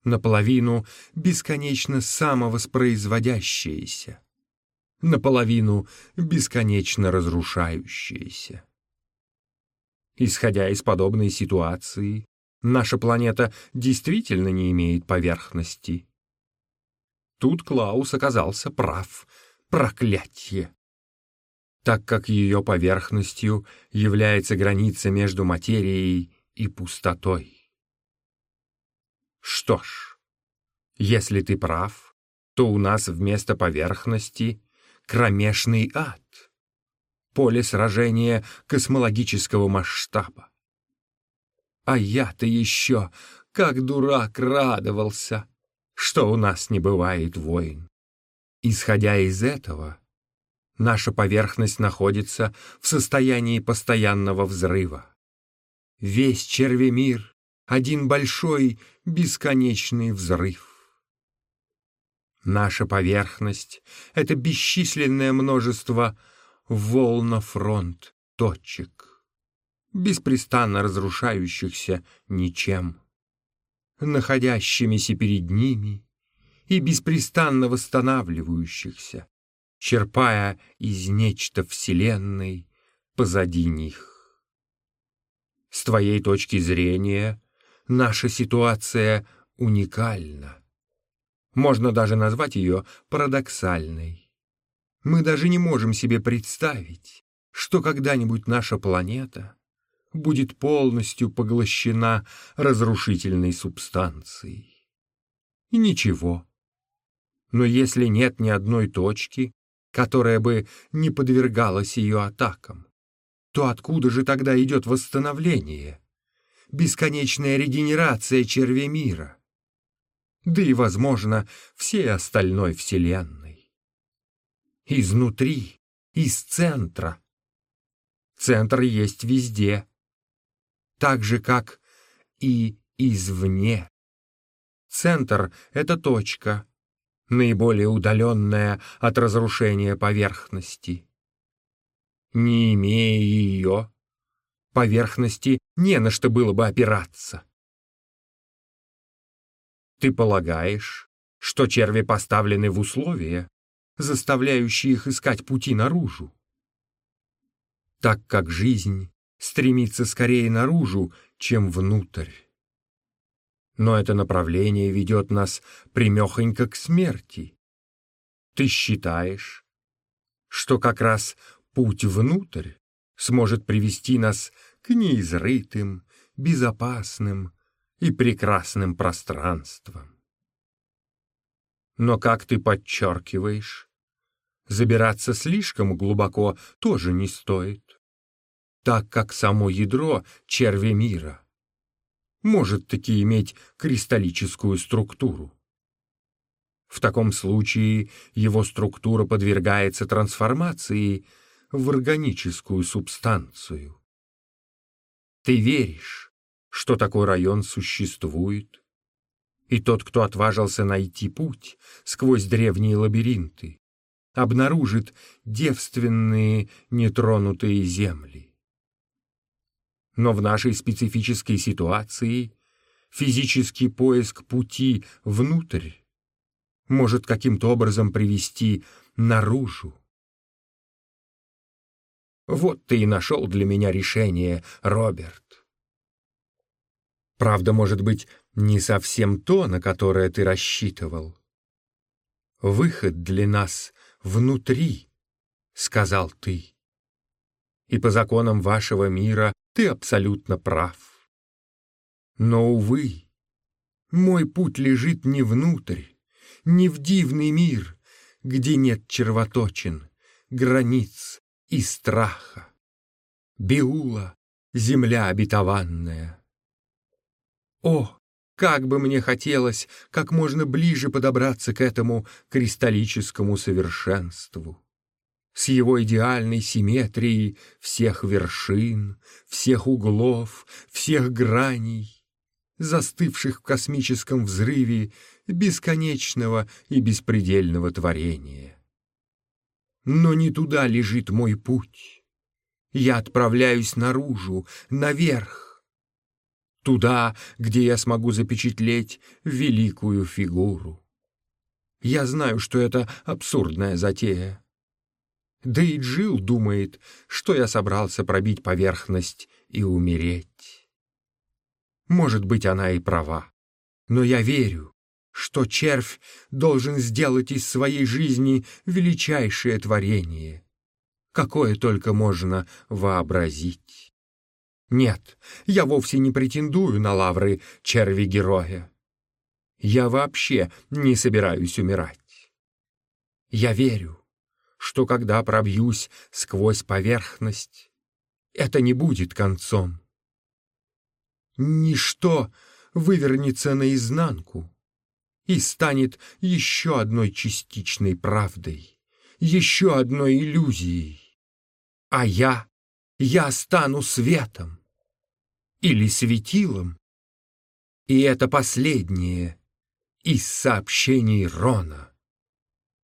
наполовину бесконечно самовоспроизводящееся, наполовину бесконечно разрушающееся. Исходя из подобной ситуации, наша планета действительно не имеет поверхности. Тут Клаус оказался прав. Проклятье! Так как ее поверхностью является граница между материей и пустотой. Что ж, если ты прав, то у нас вместо поверхности кромешный ад, поле сражения космологического масштаба. А я-то еще, как дурак, радовался, что у нас не бывает войн. Исходя из этого, наша поверхность находится в состоянии постоянного взрыва. Весь червемир один большой бесконечный взрыв. Наша поверхность — это бесчисленное множество волнофронт точек, беспрестанно разрушающихся ничем, находящимися перед ними и беспрестанно восстанавливающихся, черпая из нечто Вселенной позади них. С твоей точки зрения, наша ситуация уникальна. Можно даже назвать ее парадоксальной. Мы даже не можем себе представить, что когда-нибудь наша планета будет полностью поглощена разрушительной субстанцией. И ничего. Но если нет ни одной точки, которая бы не подвергалась ее атакам, то откуда же тогда идет восстановление? Бесконечная регенерация червя мира, да и, возможно, всей остальной Вселенной. Изнутри из центра. Центр есть везде, так же, как и извне. Центр — это точка, наиболее удаленная от разрушения поверхности. Не имея ее, поверхности не на что было бы опираться. Ты полагаешь, что черви поставлены в условия, заставляющие их искать пути наружу? Так как жизнь стремится скорее наружу, чем внутрь. Но это направление ведет нас примехонько к смерти. Ты считаешь, что как раз путь внутрь сможет привести нас к неизрытым, безопасным и прекрасным пространствам. Но, как ты подчеркиваешь, забираться слишком глубоко тоже не стоит, так как само ядро черви мира может таки иметь кристаллическую структуру. В таком случае его структура подвергается трансформации в органическую субстанцию. Ты веришь, что такой район существует, и тот, кто отважился найти путь сквозь древние лабиринты, обнаружит девственные нетронутые земли. Но в нашей специфической ситуации физический поиск пути внутрь может каким-то образом привести наружу. Вот ты и нашел для меня решение, Роберт. Правда, может быть, не совсем то, на которое ты рассчитывал. Выход для нас внутри, — сказал ты. И по законам вашего мира ты абсолютно прав. Но, увы, мой путь лежит не внутрь, не в дивный мир, где нет червоточин, границ и страха. Беула, земля обетованная. О, как бы мне хотелось как можно ближе подобраться к этому кристаллическому совершенству с его идеальной симметрией всех вершин, всех углов, всех граней, застывших в космическом взрыве бесконечного и беспредельного творения. Но не туда лежит мой путь. Я отправляюсь наружу, наверх, туда, где я смогу запечатлеть великую фигуру. Я знаю, что это абсурдная затея. Да и Джилл думает, что я собрался пробить поверхность и умереть. Может быть, она и права, но я верю, что червь должен сделать из своей жизни величайшее творение, какое только можно вообразить. Нет, я вовсе не претендую на лавры черви-героя. Я вообще не собираюсь умирать. Я верю, что когда пробьюсь сквозь поверхность, это не будет концом. Ничто вывернется наизнанку и станет еще одной частичной правдой, еще одной иллюзией. А я, я стану светом или светилом. И это последнее из сообщений Рона,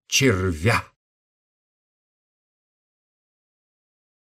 червя.